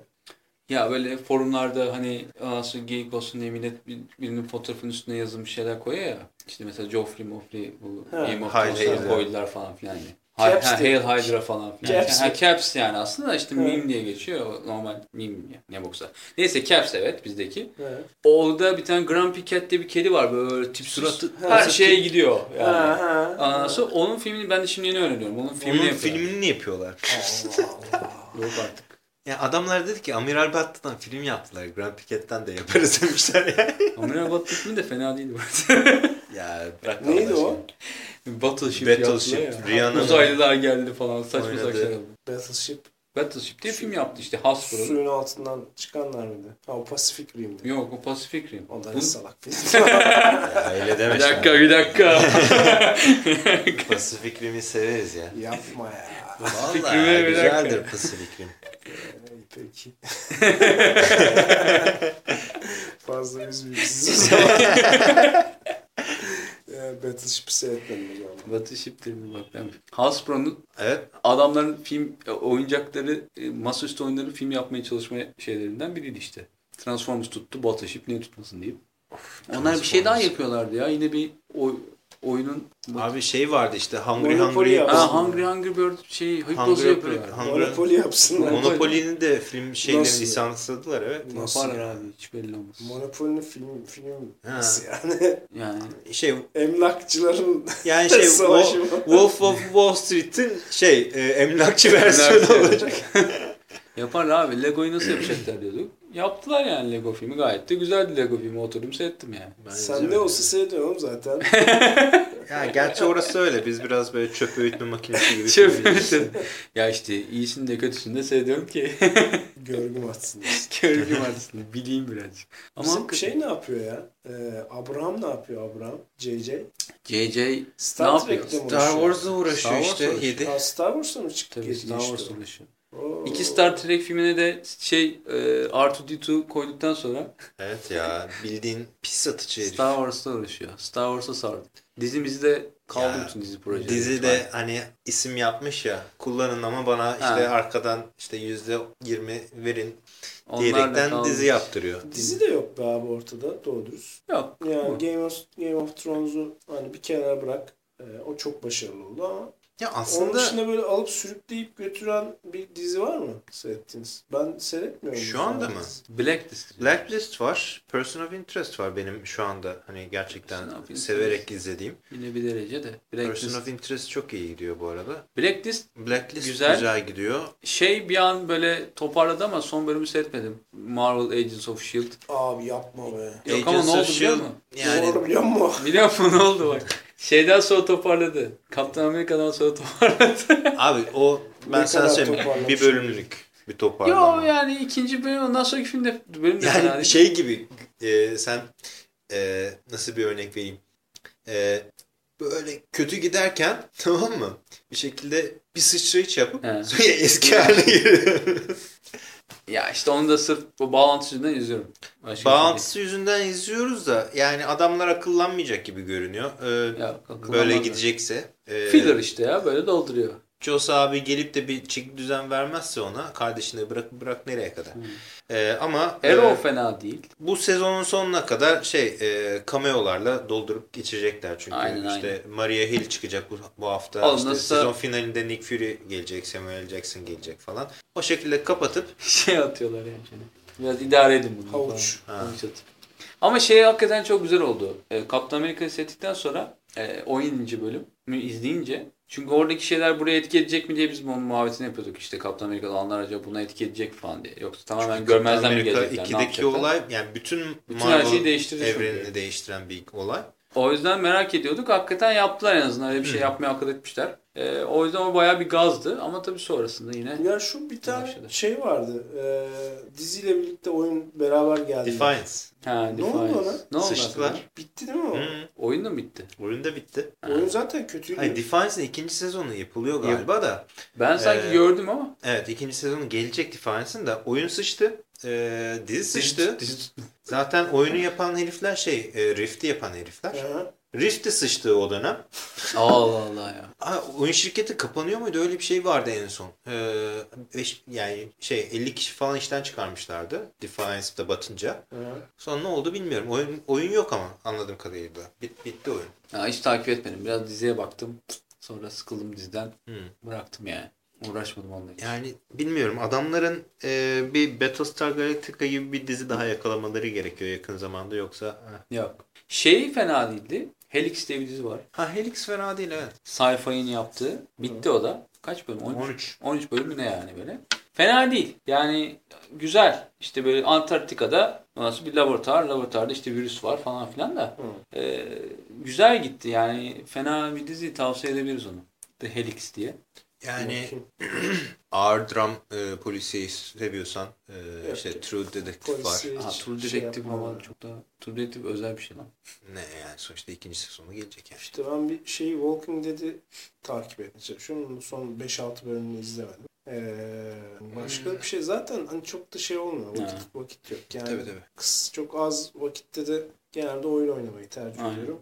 Ya böyle forumlarda hani nasıl geyik olsun diye millet bir- birinin fotoğrafının üstüne yazılmış şeyler koyuyor ya. İşte mesela Joffrey, Moffrey bu Ha, Game of Hydra. koydular falan filan. Yani. Ha, Caps ha, diye. Hail Hydra falan filan. Caps. Ha, Caps yani aslında işte Ha. meme diye geçiyor. Normal meme ya. Ne boksa. Neyse Caps evet bizdeki. Evet. Orada bir tane Grumpy Cat diye bir kedi var böyle tip suratı Ha. her şeye gidiyor. Yani. Ha, ha. Sonra onun filmini ben de şimdi yeni öğreniyorum. Onun filmini Onun yapıyorlar. filmini yapıyorlar. Allah Allah. [laughs] Yok artık. Ya adamlar dedi ki Amiral Batta'dan film yaptılar. Grumpy Cat'ten de yaparız [laughs] demişler yani. Amiral Batı filmi de fena değildi bu arada. [laughs] ya bırak Neydi o? Battleship, Battleship. Rihanna'nın- Uzaylılar geldi falan saçma saçma. Battleship. Battleship diye film yaptı işte Hasbro'nun. Suyun altından çıkanlar mıydı? Ha o Pacific Rim'di. Yok o Pacific Rim. O da ne salak [laughs] film. Öyle deme Bir dakika bir dakika. Pacific Rim'i severiz ya. Yapma ya. Dakika. güzeldir Pacific Rim. İyi, Peki. [laughs] Fazla üzmeyeyim sizi. Ya, Battleship'i seyretmedim o zaman. Bak ben. Hasbro'nun Evet. adamların film e, oyuncakları, e, masaüstü oyunları film yapmaya çalışma şeylerinden biriydi işte. Transformers tuttu, Battleship niye tutmasın deyip. Onlar bir şey daha yapıyorlardı ya. Yine bir o oyunun Abi şey vardı işte Hungry Monopoly Hungry. yapsın. Ha, Hungry Hungry Bird şey Hippo'su Hungry- yapıyorlar. Hungry- Monopoly yapsınlar. Monopoly'nin de film şeylerini Nasıl? lisansladılar evet. Nasıl Yaparlar ya? abi hiç belli olmaz. Monopoly'nin film film Ha. nasıl yani? [laughs] Yani Şey Emlakçıların yani [laughs] şey? Wolf of Wall Street'in şey e, emlakçı versiyonu olacak. [laughs] yaparlar abi. Lego'yu nasıl yapacaklar diyorduk. Yaptılar yani Lego filmi gayet de güzeldi Lego filmi oturdum seyrettim yani. sen ne olsa seyrediyorum zaten. [laughs] Ya gerçi orası öyle. Biz biraz böyle çöp öğütme makinesi gibi. Çöp filmleriz. ya işte iyisini de kötüsünü de seyrediyorum ki Görgüm atsın. görgüm arasında bileyim birazcık. Ama Bizim hakikaten- şey ne yapıyor ya? Ee, Abraham ne yapıyor Abraham? JJ? JJ Star Ne yapıyor? Star uğraşıyor? Wars'la uğraşıyor Star Wars işte. uğraşıyor. 7. Ha, Star Wars'ta mı çıktı? tabii Star işte? Wars ulaşıyor. Oo. İki Star Trek filmine de şey e, R2D2 koyduktan sonra Evet ya bildiğin pis satıcı herif. Star Wars'ta uğraşıyor. Star Wars'a sardı. Dizimizi de kaldı Ya, bütün dizi projeleri. Dizide hani isim yapmış ya kullanın ama bana işte Ha. arkadan işte yüzde yirmi verin Onlar diyerekten dizi yaptırıyor. Dizi de yok be abi ortada doğru dürüst. Yok. Yani. Game of, Game of Thrones'u hani bir kenara bırak. Ee, o çok başarılı oldu ama Ya onun aslında dışında böyle alıp sürükleyip götüren bir dizi var mı seyrettiniz? Ben seyretmiyorum. Şu anda mı? Blacklist. Blacklist var, Person of Interest var benim şu anda hani gerçekten Interest. severek izlediğim. Yine bir derece de. Blacklist. Person of Interest çok iyi gidiyor bu arada. Blacklist Blacklist Güzel. güzel, gidiyor. şey bir an böyle toparladı ama son bölümü seyretmedim. Marvel Agents of S.H.I.E.L.D. Abi yapma be. Yok ama Agents ne of oldu biliyor S.H.I.E.L.D. musun? Yani Doğru biliyor musun? [laughs] Biliyor musun ne oldu bak. Şeyden sonra toparladı. Kaptan Amerika'dan sonra toparladı. [laughs] abi o ben sana söyleyeyim bir bölümlük bir toparlama. Yo yani ikinci bölüm ondan sonraki filmde bölüm de fena Yani değil. şey gibi e, sen e, nasıl bir örnek vereyim? E, böyle kötü giderken [laughs] tamam mı? Bir şekilde bir sıçrayış yapıp He. sonra eski haline giriyor. [laughs] Ya işte onu da sırf bu bağlantı yüzünden izliyorum. Başka şey Bağlantısı yüzünden izliyoruz da yani adamlar akıllanmayacak gibi görünüyor. E, değil. Ya, böyle gidecekse. E, Filler işte ya böyle dolduruyor. Jos abi gelip de bir çeki düzen vermezse ona kardeşini bırak bırak nereye kadar. E, ama e, Arrow fena değil. Bu sezonun sonuna kadar şey e, cameo'larla doldurup geçecekler çünkü Aynen, işte Maria Hill çıkacak bu, bu hafta Oğlum işte sezon finalinde Nick Fury gelecek Samuel Jackson gelecek falan o şekilde kapatıp [laughs] şey atıyorlar yani. şöyle. Biraz idare edin bunu. Havuç. Havuç atıp. Ama şey hakikaten çok güzel oldu. E, Kaptan Amerika'yı seyrettikten sonra e, 17. bölümü izleyince çünkü oradaki şeyler buraya etki edecek mi diye biz onun muhabbetini yapıyorduk. İşte Kaptan Amerika'da alanlar acaba buna etki edecek mi falan diye. Yoksa tamamen görmezden mi Amerika gelecekler? ne 2'deki yapacaklar? olay yani bütün, Bütün her Marvel şeyi evrenini çünkü. değiştiren bir olay. O yüzden merak ediyorduk. Hakikaten yaptılar en azından. Öyle bir şey yapmaya akıl etmişler. E, o yüzden o bayağı bir gazdı. Ama tabii sonrasında yine Ya şu bir tane Başladı. şey vardı. Ee, diziyle birlikte oyun beraber geldi. Defiance. ha, Ne oldu ona? Ne oldu Sıçtılar. aslında? Bitti değil mi o? Hı. Oyun da mı bitti? Oyun da bitti. Oyun zaten kötüydü. Hayır Defiance'ın ikinci sezonu yapılıyor galiba da. Ben sanki Ee, gördüm ama. Evet ikinci sezonu gelecek Defiance'ın da oyun sıçtı. E, dizi sıçtı. Zaten oyunu yapan herifler şey e, Rift'i yapan herifler. Hı. Rift'e sıçtığı o dönem. Allah Allah ya. [laughs] Aa, oyun şirketi kapanıyor muydu? Öyle bir şey vardı en son. Ee, beş- yani şey 50 kişi falan işten çıkarmışlardı. Defiance'da batınca. Hı. Sonra ne oldu bilmiyorum. Oyun, oyun yok ama anladığım kadarıyla. Bit, bitti oyun. ya. Hiç takip etmedim. Biraz diziye baktım. Sonra sıkıldım diziden. Hmm. Bıraktım yani. Uğraşmadım onunla. hiç. Yani bilmiyorum. Adamların e, bir Battlestar Galactica gibi bir dizi daha yakalamaları gerekiyor yakın zamanda. Yoksa... heh. Yok. Şey fena değildi. Helix diye bir dizi var. Ha Helix fena değil evet. Sci-Fi'nin yaptığı. Bitti o da. Kaç bölüm? 13. 13. 13 bölüm mü ne yani böyle. Fena değil. Yani güzel. İşte böyle Antarktika'da nasıl bir laboratuvar. Laboratuvarda işte virüs var falan filan da. Ee, güzel gitti. Yani fena bir dizi tavsiye edebiliriz onu. The Helix diye. Yani [clears throat] ağır dram e, polisiyeyi seviyorsan e, Yok. işte True Detective var. Ha, True şey Detective yapmam. ama çok da True Detective özel bir şey lan. Ne yani sonuçta ikinci sezonu gelecek yani. İşte ben bir şey Walking Dead'i takip etmeye çalışıyorum. Son 5-6 bölümünü izlemedim. Ee, başka bir şey zaten hani çok da şey olmuyor. Vakit, Ha. vakit yok. Yani Tabii tabii. kıs, çok az vakitte de genelde oyun oynamayı tercih Aynen. ediyorum.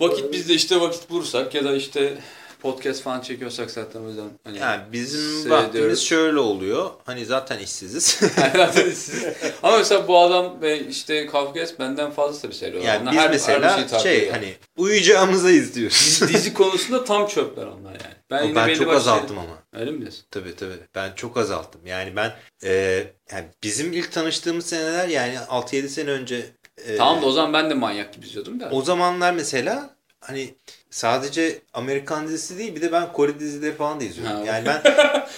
Vakit Öyle. biz de işte vakit bulursak ya da işte podcast falan çekiyorsak zaten o yüzden. Hani Yani bizim seyrediyoruz. vaktimiz şöyle oluyor. Hani zaten işsiziz. [laughs] Zaten siz- Ama mesela bu adam işte Kavgas benden fazla tabii seyrediyor. yani Onlar biz her- her mesela takip şey ediyor. hani uyuyacağımıza izliyoruz. dizi, dizi [laughs] konusunda tam çöpler onlar yani. Ben, yine ben çok azalttım ama. Öyle mi diyorsun? Tabii tabii. Ben çok azalttım. Yani ben e, yani bizim ilk tanıştığımız seneler yani 6-7 sene önce e, Tamam da o zaman ben de manyak gibi izliyordum da. o zamanlar mesela hani sadece Amerikan dizisi değil bir de ben Kore dizileri falan da izliyordum. Ha. Yani ben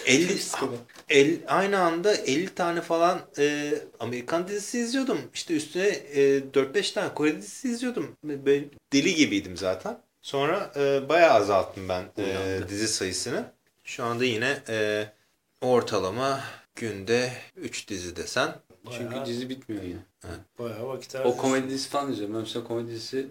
50 [laughs] el, aynı anda 50 tane falan e, Amerikan dizisi izliyordum. İşte üstüne e, 4-5 tane Kore dizisi izliyordum. Böyle deli gibiydim zaten. Sonra e, bayağı azalttım ben e, Uyandı. dizi sayısını. Şu anda yine e, ortalama günde 3 dizi desen. Çünkü Bayağı- dizi bitmiyor yine. Bayağı vakit O harcıyorsun. komedi dizisi falan izliyorum. Ben mesela komedi dizisi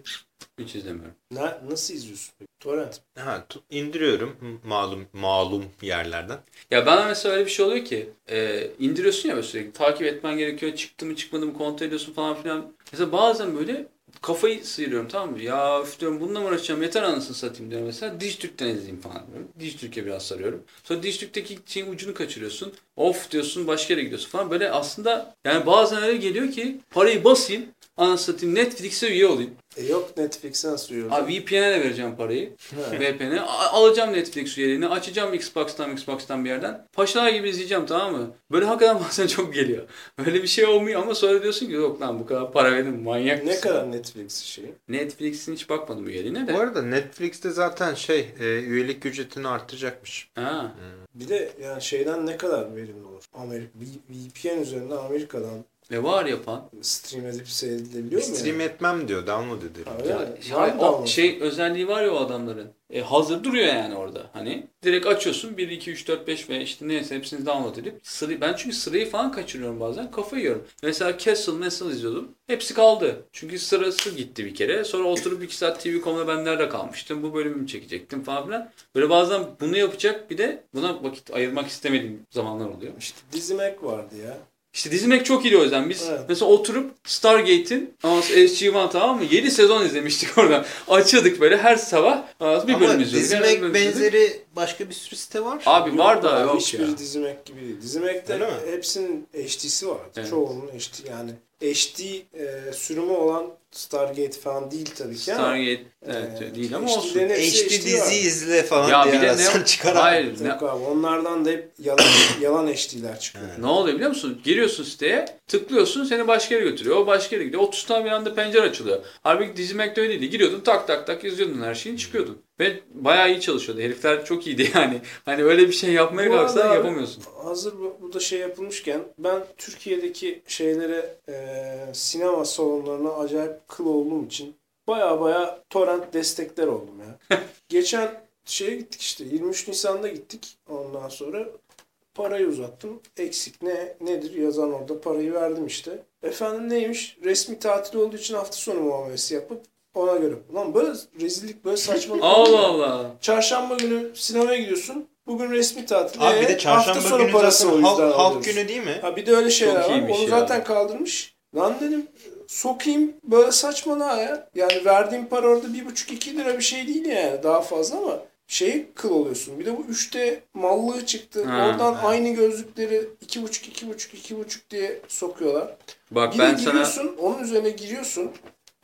hiç izlemiyorum. Ne, nasıl izliyorsun? Torrent. Ha, tu- indiriyorum malum malum yerlerden. Ya bana mesela öyle bir şey oluyor ki e, indiriyorsun ya böyle sürekli takip etmen gerekiyor çıktı mı çıkmadı mı kontrol ediyorsun falan filan. Mesela bazen böyle kafayı sıyırıyorum tamam mı? Ya üf diyorum bununla mı uğraşacağım yeter anasını satayım diyorum mesela. Dijitürk'ten izleyeyim falan diyorum. Dijitürk'e biraz sarıyorum. Sonra Dijitürk'teki şeyin ucunu kaçırıyorsun. Of diyorsun başka yere gidiyorsun falan. Böyle aslında yani bazen öyle geliyor ki parayı basayım anasını satayım Netflix'e üye olayım. E yok Netflix'e nasıl uyuyorsun? Abi VPN'e de vereceğim parayı. [laughs] VPN'e. Alacağım Netflix üyeliğini. Açacağım Xbox'tan Xbox'tan bir yerden. Paşalar gibi izleyeceğim tamam mı? Böyle hakikaten [laughs] bazen çok geliyor. Böyle bir şey olmuyor ama sonra diyorsun ki yok lan bu kadar para verdim manyak Ne mısın? kadar Netflix şeyi? Netflix'in hiç bakmadım üyeliğine de. Bu arada Netflix'te zaten şey e, üyelik ücretini arttıracakmış. Ha. Bir de yani şeyden ne kadar verimli olur? Amerika, VPN üzerinden Amerika'dan Ve var yapan. stream edip seyredilebiliyor mu? Stream yani? etmem diyor download ederim. Ha, öyle Ya, mi? ya, Var mı o şey özelliği var ya o adamların. E, hazır duruyor yani orada. Hani direkt açıyorsun 1 2 3 4 5 ve işte neyse hepsini download edip sırayı ben çünkü sırayı falan kaçırıyorum bazen. Kafayı yiyorum. Mesela Castle Castle izliyordum. Hepsi kaldı. Çünkü sırası gitti bir kere. Sonra oturup 2 saat TV.com'da ben nerede kalmıştım? Bu bölümü çekecektim falan filan. Böyle bazen bunu yapacak bir de buna vakit ayırmak istemediğim zamanlar oluyor. İşte Dizimek vardı ya. İşte dizmek çok iyi o yüzden. Biz Evet. mesela oturup Stargate'in SG-1 tamam mı? 7 sezon izlemiştik [laughs] oradan. Açıyorduk böyle her sabah bir bölüm izliyorduk. dizmek benzeri başka bir sürü site var. Abi var da Abi yok Hiçbir ya. Dizimek gibi değil. Dizimek'te mi? hepsinin HD'si var. Evet. Çoğunun HD yani HD e, sürümü olan Stargate falan değil tabii ki ama Stargate evet, e, değil ama olsun. HD HD dizi var. izle falan Ya diye bir de ne? çıkar. abi. Hayır. Ne, Yok abi onlardan da hep yalan, yalan HD'ler çıkıyor. ne oluyor biliyor musun? Giriyorsun siteye, tıklıyorsun seni başka yere götürüyor. O başka yere gidiyor. 30 tane bir anda pencere açılıyor. Halbuki dizimekte öyle değildi. Giriyordun tak tak tak izliyordun her şeyini çıkıyordun. Ve bayağı iyi çalışıyordu. Herifler çok iyiydi [laughs] yani. Hani öyle bir şey yapmaya Bu kalksan abi- yapamıyorsun. Hazır bu, bu da şey yapılmışken ben Türkiye'deki şeylere e, sinema salonlarına acayip kıl olduğum için baya baya torrent destekler oldum ya. [laughs] Geçen şeye gittik işte 23 Nisan'da gittik ondan sonra parayı uzattım. Eksik ne nedir yazan orada parayı verdim işte. Efendim neymiş? Resmi tatil olduğu için hafta sonu muamelesi yapıp ona göre. Lan böyle rezillik böyle saçmalık. [laughs] Allah? Allah. Çarşamba günü sinemaya gidiyorsun. Bugün resmi tatil. Abi bir Ee, de hafta çarşamba sonu günü parasını zaten o halk, yüzden halk alıyoruz. günü değil mi? Ha bir de öyle şeyler Çok var. iyiymiş Onu ya. zaten kaldırmış. Lan dedim sokayım böyle saçmalığa ya. Yani verdiğim para orada bir buçuk iki lira bir şey değil yani daha fazla ama şey kıl oluyorsun. Bir de bu 3D mallığı çıktı. Ha, Oradan ha. aynı gözlükleri iki buçuk iki buçuk iki buçuk diye sokuyorlar. Bak Bir de ben sana giriyorsun, onun üzerine giriyorsun.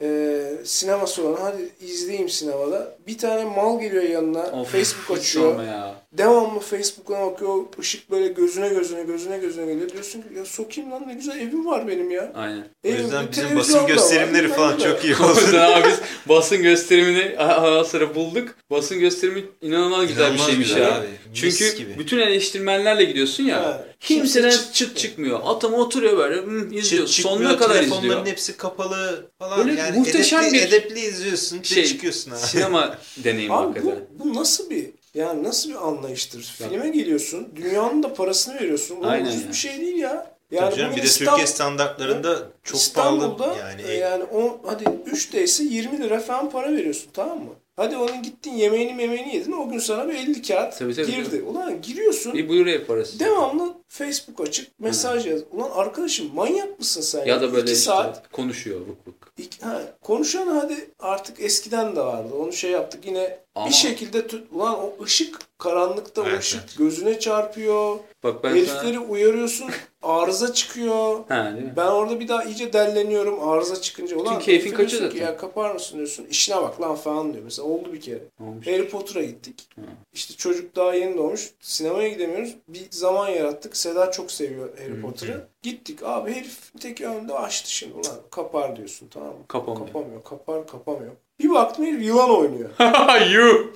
Ee, sinema salonu hadi izleyeyim sinemada. Bir tane mal geliyor yanına. Of, Facebook açıyor. ya. Devamlı Facebook'una bakıyor. ışık böyle gözüne gözüne gözüne gözüne geliyor. Diyorsun ki ya sokayım lan ne güzel evim var benim ya. Aynen. O Evim, yüzden bir bizim basın var, gösterimleri bilmem falan çok var. iyi [laughs] O oldu. yüzden abi biz basın gösterimini ara sıra bulduk. Basın gösterimi inanılmaz güzel İnanılmaz bir şeymiş güzel ya. abi. Çünkü gibi. bütün eleştirmenlerle gidiyorsun ya. Ha, Kimseden kimse çıt çıkmıyor. Atam oturuyor böyle hmm, izliyor. Çıt Sonuna çıkmıyor, kadar telefonların izliyor. hepsi kapalı falan. Böyle yani muhteşem edepli, bir edepli izliyorsun şey, çıkıyorsun ha. Sinema [laughs] deneyimi Abi hakikaten. bu, bu nasıl bir yani nasıl bir anlayıştır? Filme geliyorsun, dünyanın da parasını veriyorsun. Bu Aynen ucuz ya. bir şey değil ya. Yani canım, bir de İstanbul- Türkiye standartlarında çok İstanbul'da pahalı yani. yani, o hadi 3 ise 20 lira falan para veriyorsun tamam mı? Hadi onun gittin yemeğini memeğini yedin o gün sana bir 50 kağıt Tabii, tabii, girdi. Ulan giriyorsun Bir buyur ev parası. devamlı Facebook açık mesaj yaz. Ulan arkadaşım manyak mısın sen? Ya da böyle İki işte saat konuşuyor vık vık. İki- ha, konuşan hadi artık eskiden de vardı. Onu şey yaptık yine Ama- bir şekilde tut. Ulan o ışık karanlıkta o Evet, ışık evet. gözüne çarpıyor. Bak ben Herifleri sana... uyarıyorsun arıza çıkıyor. Ha? Ben orada bir daha iyice delleniyorum arıza çıkınca. Ulan Çünkü keyfin ki, zaten. Ya kapar mısın diyorsun. İşine bak lan falan diyor. Mesela oldu bir kere. Olmuş. Harry Potter'a gittik. İşte çocuk daha yeni doğmuş. Sinemaya gidemiyoruz. Bir zaman yarattık. Seda çok seviyor Harry Potter'ı. Gittik. Abi herif tek önde açtı şimdi. Ulan kapar diyorsun tamam mı? Kapamıyor. Kapamıyor. Kapar kapamıyor. Bir baktım herif yılan oynuyor. [laughs] Yuh!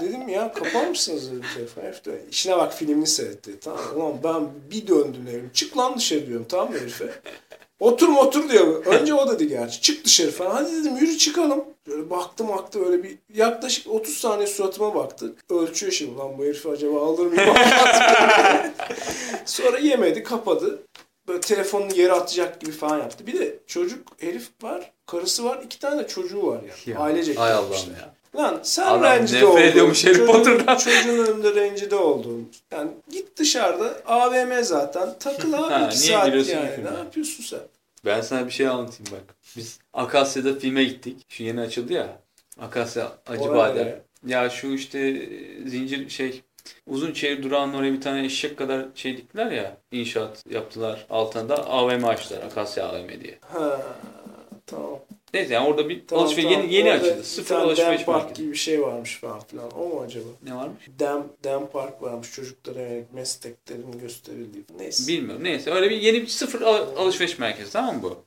Dedim ya kapar mısınız dedim telefonu. Herif de işine bak filmini seyretti. Tamam ulan ben bir döndüm dedim. Çık lan dışarı diyorum tamam mı herife. Otur otur diyor. Önce o dedi gerçi. Çık dışarı falan. Hadi dedim yürü çıkalım. Böyle baktım baktı öyle bir yaklaşık 30 saniye suratıma baktı. Ölçüyor şimdi lan bu herifi acaba alır mıyım? [laughs] Sonra yemedi kapadı. Böyle telefonunu yere atacak gibi falan yaptı. Bir de çocuk herif var. Karısı var. iki tane de çocuğu var yani. Ya, Ailecek Ay. Allah'ım ya. Lan sen Adam rencide oldun. ediyormuş Harry Çocuğun- Potter'dan. Çocuğun önünde rencide oldun. Yani git dışarıda AVM zaten. Takıl abi [laughs] Ha, iki saat yani. Ne yapıyorsun sen? Ben sana bir şey anlatayım bak. Biz Akasya'da filme gittik. Şu yeni açıldı ya. Akasya Acıbadem. Ya şu işte zincir şey uzun çevir durağının oraya bir tane eşek kadar şey diktiler ya. inşaat yaptılar. Altına da AVM açtılar. Akasya AVM diye. Ha, tamam. Neyse yani orada bir tamam alışveriş tamam. yeni, yeni Orada açıldı. Sıfır alışveriş Park gibi bir şey varmış falan filan. O mu acaba? Ne varmış? Dem, Dem Park varmış. Çocuklara yönelik mesleklerin gösterildiği. Neyse. Bilmiyorum. Neyse öyle bir yeni bir sıfır al- alışveriş merkezi tamam mı bu?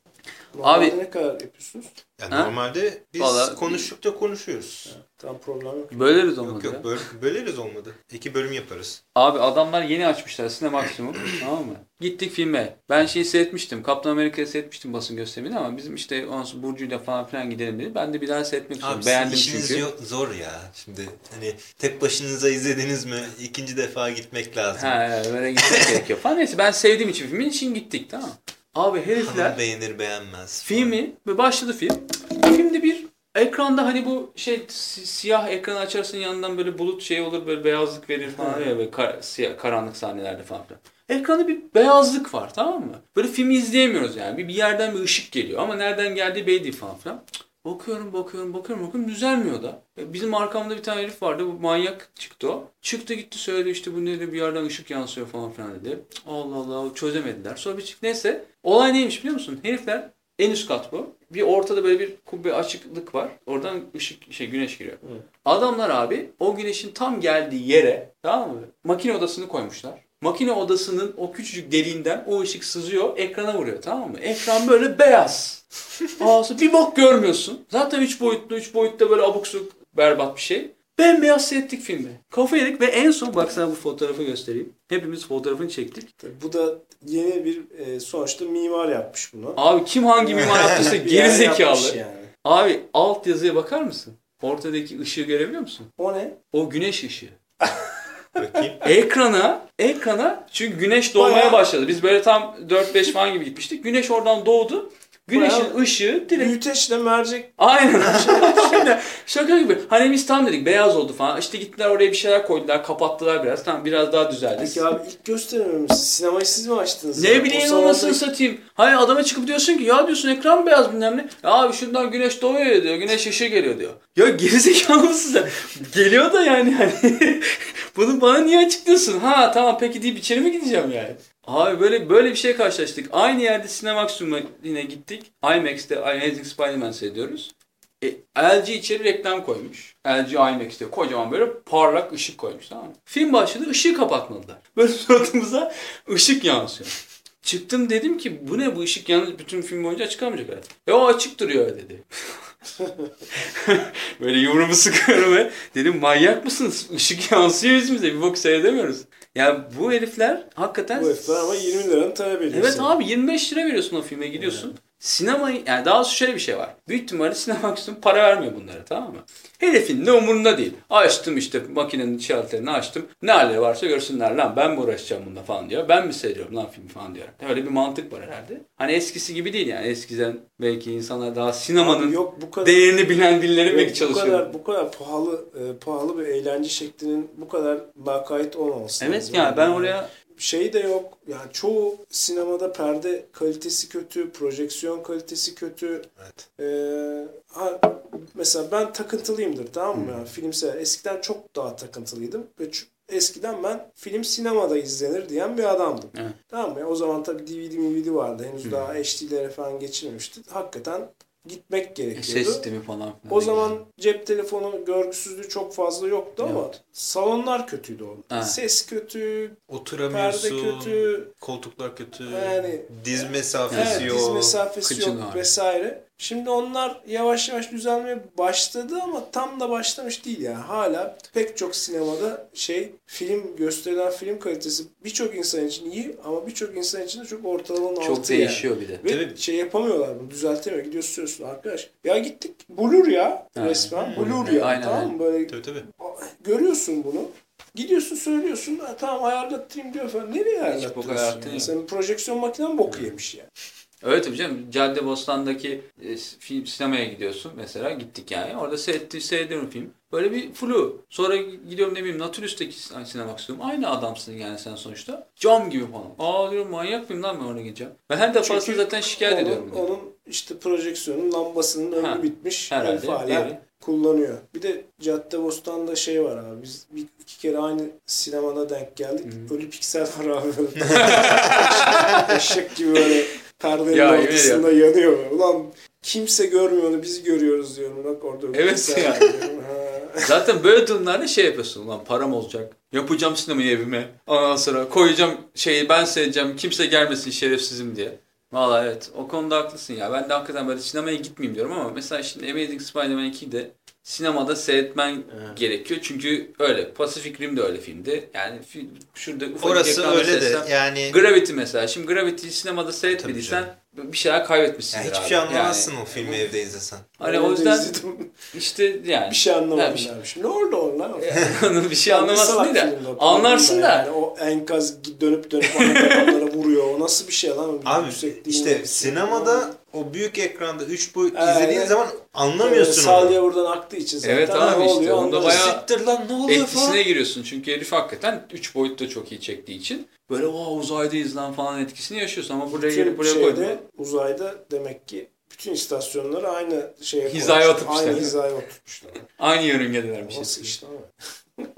Normalde Abi- ne kadar yapıyorsunuz? Yani Ha? normalde biz Vallahi- konuştukça konuşuyoruz. Tam problem yok. Böleriz olmadı Yok yok böl böleriz olmadı. İki bölüm yaparız. Abi adamlar yeni açmışlar Sinemaksimum [clears throat] tamam mı? Gittik filme. Ben şeyi seyretmiştim. Kaptan Amerika'yı seyretmiştim basın gösterimini ama bizim işte ondan Burcu'yla falan filan gidelim dedi. Ben de bir daha seyretmek istiyorum. Abi Beğendim işiniz çünkü. yo- zor ya. Şimdi hani tek başınıza izlediniz mi? İkinci defa gitmek lazım. Ha evet, böyle gitmek gerekiyor falan. Neyse ben sevdiğim için filmin için gittik tamam mı? Abi herifler Hanım beğenir beğenmez. filmi ve başladı film. Filmde bir ekranda hani bu şey si- siyah ekranı açarsın yanından böyle bulut şey olur böyle beyazlık verir falan ya böyle kar- siyah, karanlık sahnelerde falan filan. Ekranda bir beyazlık var tamam mı? Böyle filmi izleyemiyoruz yani. Bir, bir yerden bir ışık geliyor ama nereden geldiği belli değil falan filan. Bakıyorum bakıyorum bakıyorum bakıyorum düzelmiyor da. E, Bizim arkamda bir tane herif vardı bu manyak çıktı o. Çıktı gitti söyledi işte bu nedir bir yerden ışık yansıyor falan filan dedi. Allah Allah çözemediler. Sonra bir çık neyse. Olay neymiş biliyor musun? Herifler en üst kat bu. Bir ortada böyle bir kubbe açıklık var. Oradan ışık şey güneş giriyor. Adamlar abi o güneşin tam geldiği yere tamam mı? Makine odasını koymuşlar. Makine odasının o küçücük deliğinden o ışık sızıyor, ekrana vuruyor tamam mı? Ekran böyle beyaz. [laughs] Ağzı bir bok görmüyorsun. Zaten 3 boyutlu, 3 boyutta böyle abuk subuk berbat bir şey. Bembeyaz seyrettik filmi. Kafa yedik ve en son bak sana bu fotoğrafı göstereyim. Hepimiz fotoğrafını çektik. Tabii bu da yeni bir e, sonuçta mimar yapmış bunu. Abi kim hangi mimar yaptıysa [laughs] geri zekalı. yapmış Yani. Abi alt yazıya bakar mısın? Ortadaki ışığı görebiliyor musun? O ne? O güneş ışığı. [laughs] Bakayım. Ekrana, ekrana çünkü güneş doğmaya Bayağı- başladı. Biz böyle tam 4-5 falan gibi gitmiştik. Güneş oradan doğdu. Güneşin Bayağı- ışığı direkt Büyüteçle mercek Aynen. [laughs] Şaka gibi. Hani biz tam dedik beyaz oldu falan. İşte gittiler oraya bir şeyler koydular. Kapattılar biraz. Tamam biraz daha düzeldi. Peki abi ilk gösterimimiz sinemayı siz mi açtınız? Ne ya? bileyim O salonda- satayım. Hayır adama çıkıp diyorsun ki ya diyorsun ekran beyaz bilmem ne. Ya abi şuradan güneş doğuyor diyor. Güneş ışığı geliyor diyor. Ya gerizekalı mısın sen? Geliyor da yani hani. [laughs] Bunu bana niye açıklıyorsun? Ha tamam peki deyip içeri mi gideceğim yani? Abi böyle böyle bir şey karşılaştık. Aynı yerde Cinemaximum'a yine gittik. IMAX'te Amazing Spider-Man seyrediyoruz. E, LG içeri reklam koymuş. LG IMAX'te kocaman böyle parlak ışık koymuş tamam mı? Film başladı ışığı kapatmadılar. [laughs] Böyle suratımıza ışık yansıyor. Çıktım dedim ki bu ne bu ışık yalnız bütün film boyunca açık kalmayacak herhalde. E o açık duruyor dedi. [laughs] böyle yumruğumu sıkıyorum ve dedim manyak mısınız? Işık yansıyor yüzümüze bir bok seyredemiyoruz. Yani bu herifler hakikaten... Bu herifler ama 20 liranı talep ediyor. Evet abi 25 lira veriyorsun o filme gidiyorsun. Sinemayı yani daha doğrusu şöyle bir şey var. Büyük ihtimalle Cinemax'ın para vermiyor bunlara tamam mı? Herifin de umurunda değil. Açtım işte makinenin şalterini açtım. Ne halleri varsa görsünler lan ben mi uğraşacağım bununla falan diyor. Ben mi seyrediyorum lan film falan diyor. Öyle bir mantık var herhalde. Hani eskisi gibi değil yani. Eskiden belki insanlar daha sinemanın Abi yok bu kadar değerini bilen yok, belki bu çalışıyor. kadar bu kadar pahalı e, pahalı bir eğlence şeklinin bu kadar lakayt olmaması Evet yani ben oraya şey de yok. Yani çoğu sinemada perde kalitesi kötü, projeksiyon kalitesi kötü. Evet. Ee, ha, mesela ben takıntılıyımdır tamam mı? Yani film sever. Eskiden çok daha takıntılıydım ve eskiden ben film sinemada izlenir diyen bir adamdım. Evet. Tamam mı? O zaman tabii DVD DVD vardı. Henüz daha HD'lere falan geçilmemişti. Hakikaten gitmek gerekiyordu. ses sistemi falan. filan. O zaman cep telefonu görgüsüzlüğü çok fazla yoktu ama Evet. salonlar kötüydü o. Ha. Ses kötü, Oturamıyorsun. perde kötü, Koltuklar kötü. Yani- diz mesafesi evet, yok. diz mesafesi Kıçın yok ağrı. vesaire. Şimdi onlar yavaş yavaş düzelmeye başladı ama tam da başlamış değil yani. Hala pek çok sinemada şey film gösterilen film kalitesi birçok insan için iyi ama birçok insan için de çok ortalamanın altı çok değişiyor bir de. Yani. Ve Tabii. şey yapamıyorlar bunu düzeltemiyor. Gidiyorsun söylüyorsun arkadaş. Ya gittik blur ya Ha. resmen. Hmm. Blur ya Aynen, tamam mı? Böyle Tabii tabii. görüyorsun bunu. Gidiyorsun söylüyorsun tamam ayarlattırayım diyor falan. Nereye bok ayarlattırıyorsun? ayarlattın Yani? ya. Senin projeksiyon makinen boku yemiş yani. Öyle tabii canım. Caddebostan'daki e, film sinemaya gidiyorsun mesela. Gittik yani. Orada seyretti, seyrediyorum film. Böyle bir flu. Sonra gidiyorum ne bileyim Natürüs'teki sinema istiyorum. Aynı adamsın yani sen sonuçta. Cam gibi falan. Aa diyorum manyak mıyım lan ben oraya gideceğim. Ben her defasında zaten şikayet onun, ediyorum. diyor. Onun işte projeksiyonun lambasının ömrü Ha, bitmiş. herhalde, hala kullanıyor. Bir de Caddebostan'da şey var abi. Biz bir, iki kere aynı sinemada denk geldik. Ölü piksel var abi. [laughs] Eşek gibi böyle perdenin Ya, ortasında yanıyor. böyle. Ulan kimse görmüyor onu biz görüyoruz diyorum. Bak orada Evet ya. Ha. [laughs] Zaten böyle durumlarda şey yapıyorsun. Ulan param olacak. Yapacağım sinemayı evime. Ondan sonra koyacağım şeyi ben seyredeceğim. Kimse gelmesin şerefsizim diye. Valla evet. O konuda haklısın ya. Ben de hakikaten böyle sinemaya gitmeyeyim diyorum ama mesela şimdi Amazing Spider-Man 2'yi de sinemada seyretmen gerekiyor. Çünkü öyle. Pacific Rim de öyle filmdi. Yani şurada ufak Orası ekranda öyle de yani Gravity mesela. Şimdi Gravity'yi sinemada seyretmediysen bir şeyler kaybetmişsindir ya hiçbir abi. şey anlamazsın Yani- o filmi evde izlesen. Hani o yüzden işte yani. bir şey anlamadım bir şey-. Ne orada o lan? [laughs] Onun bir şey anlamazsın değil de. Anlarsın da. Yani o enkaz dönüp dönüp [laughs] adamlara vuruyor. O nasıl bir şey lan? Abi Yüksekliğin işte sinemada o büyük ekranda 3 boyut Evet. izlediğin zaman Böyle anlamıyorsun Salya onu. buradan aktığı için zaten Evet ne abi işte, oluyor onda bayağı- Siktir lan ne oluyor etkisine falan. giriyorsun. Çünkü herif hakikaten 3 boyutta çok iyi çektiği için böyle wow uzaydayız lan falan etkisini yaşıyorsun ama buraya gelip buraya koydun. uzayda demek ki bütün istasyonları aynı şeye Hizaya koymuşlar. oturtmuşlar. Aynı hizaya oturtmuşlar. Aynı yörüngedelermiş. Nasıl işte ama. [laughs]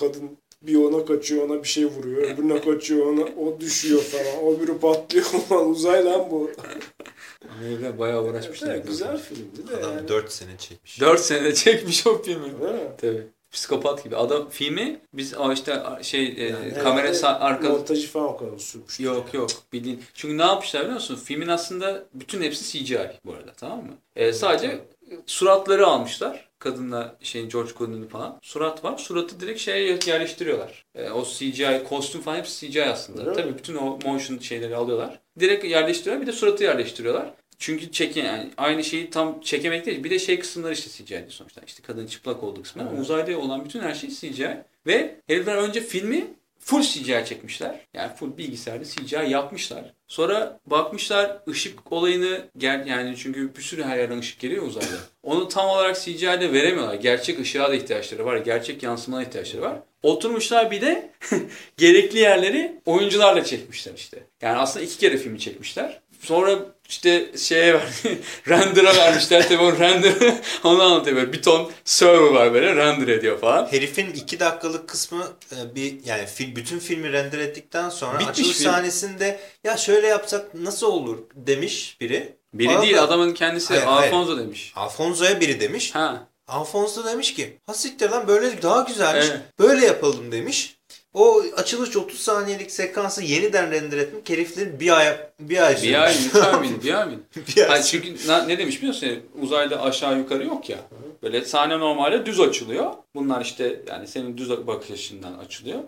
Kadın bir ona kaçıyor ona bir şey vuruyor. Öbürüne kaçıyor ona o düşüyor falan. O biri patlıyor. [laughs] Ulan uzay lan bu. Herifler bayağı uğraşmışlar. Evet, güzel filmdi de Adam yani. 4 sene çekmiş. 4 senede çekmiş o filmi. Değil mi? Tabii. Psikopat gibi. Adam filmi biz aa işte şey e, Yani kamera herhalde sa- arka Montajı falan o kadar sürmüş. Yok yok bildiğin. Çünkü ne yapmışlar biliyor musun? Filmin aslında bütün hepsi CGI bu arada tamam mı? Ee, sadece suratları almışlar. Kadınla şey George Clooney'nin falan. Surat var. Suratı direkt şeye yerleştiriyorlar. Ee, o CGI kostüm falan hepsi CGI aslında. Öyle mi? Tabii bütün o motion şeyleri alıyorlar. Direkt yerleştiriyorlar. Bir de suratı yerleştiriyorlar. Çünkü çekin yani aynı şeyi tam çekemek değil. Bir de şey kısımları işte CGI sonuçta. İşte kadın çıplak olduğu kısmı. Evet. uzayda olan bütün her şey CGI. Ve herifler önce filmi full CGI çekmişler. Yani full bilgisayarda CGI yapmışlar. Sonra bakmışlar ışık olayını gel yani çünkü bir sürü her yerden ışık geliyor uzayda. [laughs] Onu tam olarak CGI'de veremiyorlar. Gerçek ışığa da ihtiyaçları var. Gerçek yansımana ihtiyaçları var. Oturmuşlar bir de [laughs] gerekli yerleri oyuncularla çekmişler işte. Yani aslında iki kere filmi çekmişler. Sonra işte şeye verdi, [laughs] render'a vermişler. Tabii o render [laughs] onu anlatıyor böyle. Bir ton server var böyle render ediyor falan. Herifin 2 dakikalık kısmı e, bir yani fil, bütün filmi render ettikten sonra Bitmiş açılış film. sahnesinde ya şöyle yapsak nasıl olur demiş biri. Biri Bana değil da- adamın kendisi Hayır, hayır. Alfonso demiş. Alfonso'ya biri demiş. Ha. Alfonso demiş ki ha siktir lan böyle daha güzelmiş. Evet. Böyle yapalım demiş. O açılış 30 saniyelik sekansı yeniden render etmek heriflerin bir ay bir ay Bir ay, mıydı? Bir ay [laughs] ay Hayır, çünkü ne demiş biliyor musun? Uzayda aşağı yukarı yok ya. Böyle sahne normalde düz açılıyor. Bunlar işte yani senin düz bakış açından açılıyor.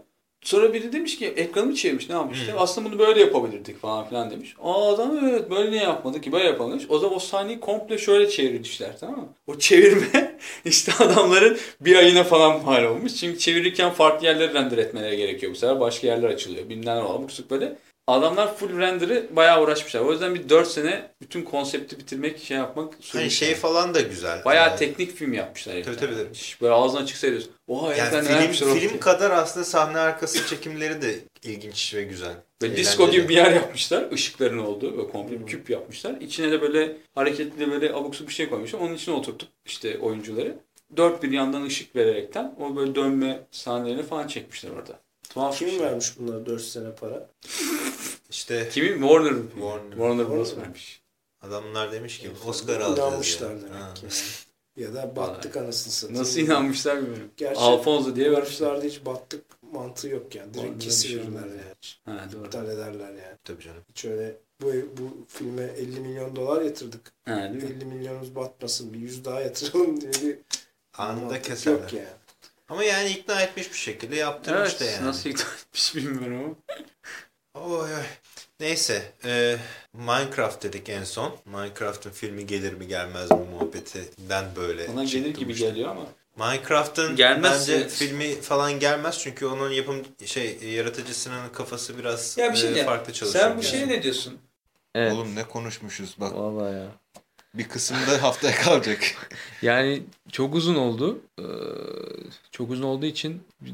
Sonra biri demiş ki ekranı mı çevirmiş ne yapmış? işte? Aslında bunu böyle yapabilirdik falan filan demiş. Aa adam evet böyle niye yapmadık ki böyle yapalım O zaman o sahneyi komple şöyle çevirmişler tamam mı? O çevirme [laughs] işte adamların bir ayına falan mal olmuş. Çünkü çevirirken farklı yerleri render etmeleri gerekiyor bu sefer. Başka yerler açılıyor. Bilmem ne var. Bu böyle. Adamlar full render'ı bayağı uğraşmışlar. O yüzden bir 4 sene bütün konsepti bitirmek, şey yapmak Hani şey yani. falan da güzel. Bayağı Ee, teknik film yapmışlar. Tabii, tabii, tabii. Şş, Böyle ağzına çıksa ediyorsun. Oha Yani film, film kadar aslında sahne arkası çekimleri de ilginç ve güzel. Eğlenceli. disco gibi bir yer yapmışlar. Işıkların olduğu böyle komple bir küp yapmışlar. İçine de böyle hareketli böyle abuk bir şey koymuşlar. Onun içine oturtup işte oyuncuları dört bir yandan ışık vererekten o böyle dönme sahnelerini falan çekmişler orada. Tuhaf Kim şey. vermiş bunlara 4 sene para? [laughs] İşte Kimi? Warner. Warner. Warner Bros. Vermiş. adamlar demiş ki Oscar alacağız. İnanmışlar ya. demek ki. Ya da battık anasını satayım. Nasıl inanmışlar bilmiyorum. Gerçi Alfonso diye Bu vermişler. heriflerde hiç battık mantığı yok yani. Direkt kesiverirler şey yani. Ha doğru. İptal ederler yani. Tabii canım. Hiç öyle bu, bu filme 50 milyon dolar yatırdık. Ha değil mi? 50 milyonumuz batmasın bir yüz daha yatıralım diye bir Anında keserler. yok yani. Ama yani ikna etmiş bir şekilde yaptırmış Evet da yani. nasıl ikna etmiş bilmiyorum ama. Oy oy. Neyse. e, Minecraft dedik en son. Minecraft'ın filmi gelir mi gelmez mi muhabbetinden böyle Ona gelir gibi işte. geliyor ama. Minecraft'ın bence evet. filmi falan gelmez çünkü onun yapım şey yaratıcısının kafası biraz Ya bir şey e, farklı çalışıyor. Sen bu yani. şeye ne diyorsun? Evet. Oğlum ne konuşmuşuz bak. Vallahi ya. Bir kısımda haftaya kalacak. Yani çok uzun oldu. Ee, çok uzun olduğu için [laughs]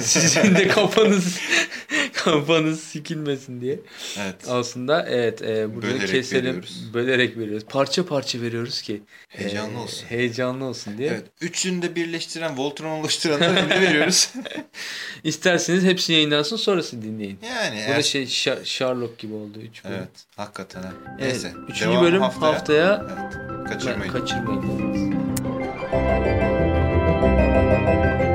sizin de kafanız [laughs] kafanız sikilmesin diye. Evet. Aslında evet e, burada Bölerek keselim. veriyoruz. Bölerek veriyoruz. Parça parça veriyoruz ki. Heyecanlı e, olsun. Heyecanlı olsun diye. Evet. Üçünü de birleştiren, Voltron oluşturanlara ünlü veriyoruz. [laughs] İsterseniz hepsi yayınlansın sonrası dinleyin. Yani Bu da eğer... şey Sha- Sherlock gibi oldu. Üç bölüm. Evet. Hakikaten ha. Evet, Neyse. Üçüncü devamı bölüm haftaya, Evet. Kaçırmayın. kaçırmayın. Thank you.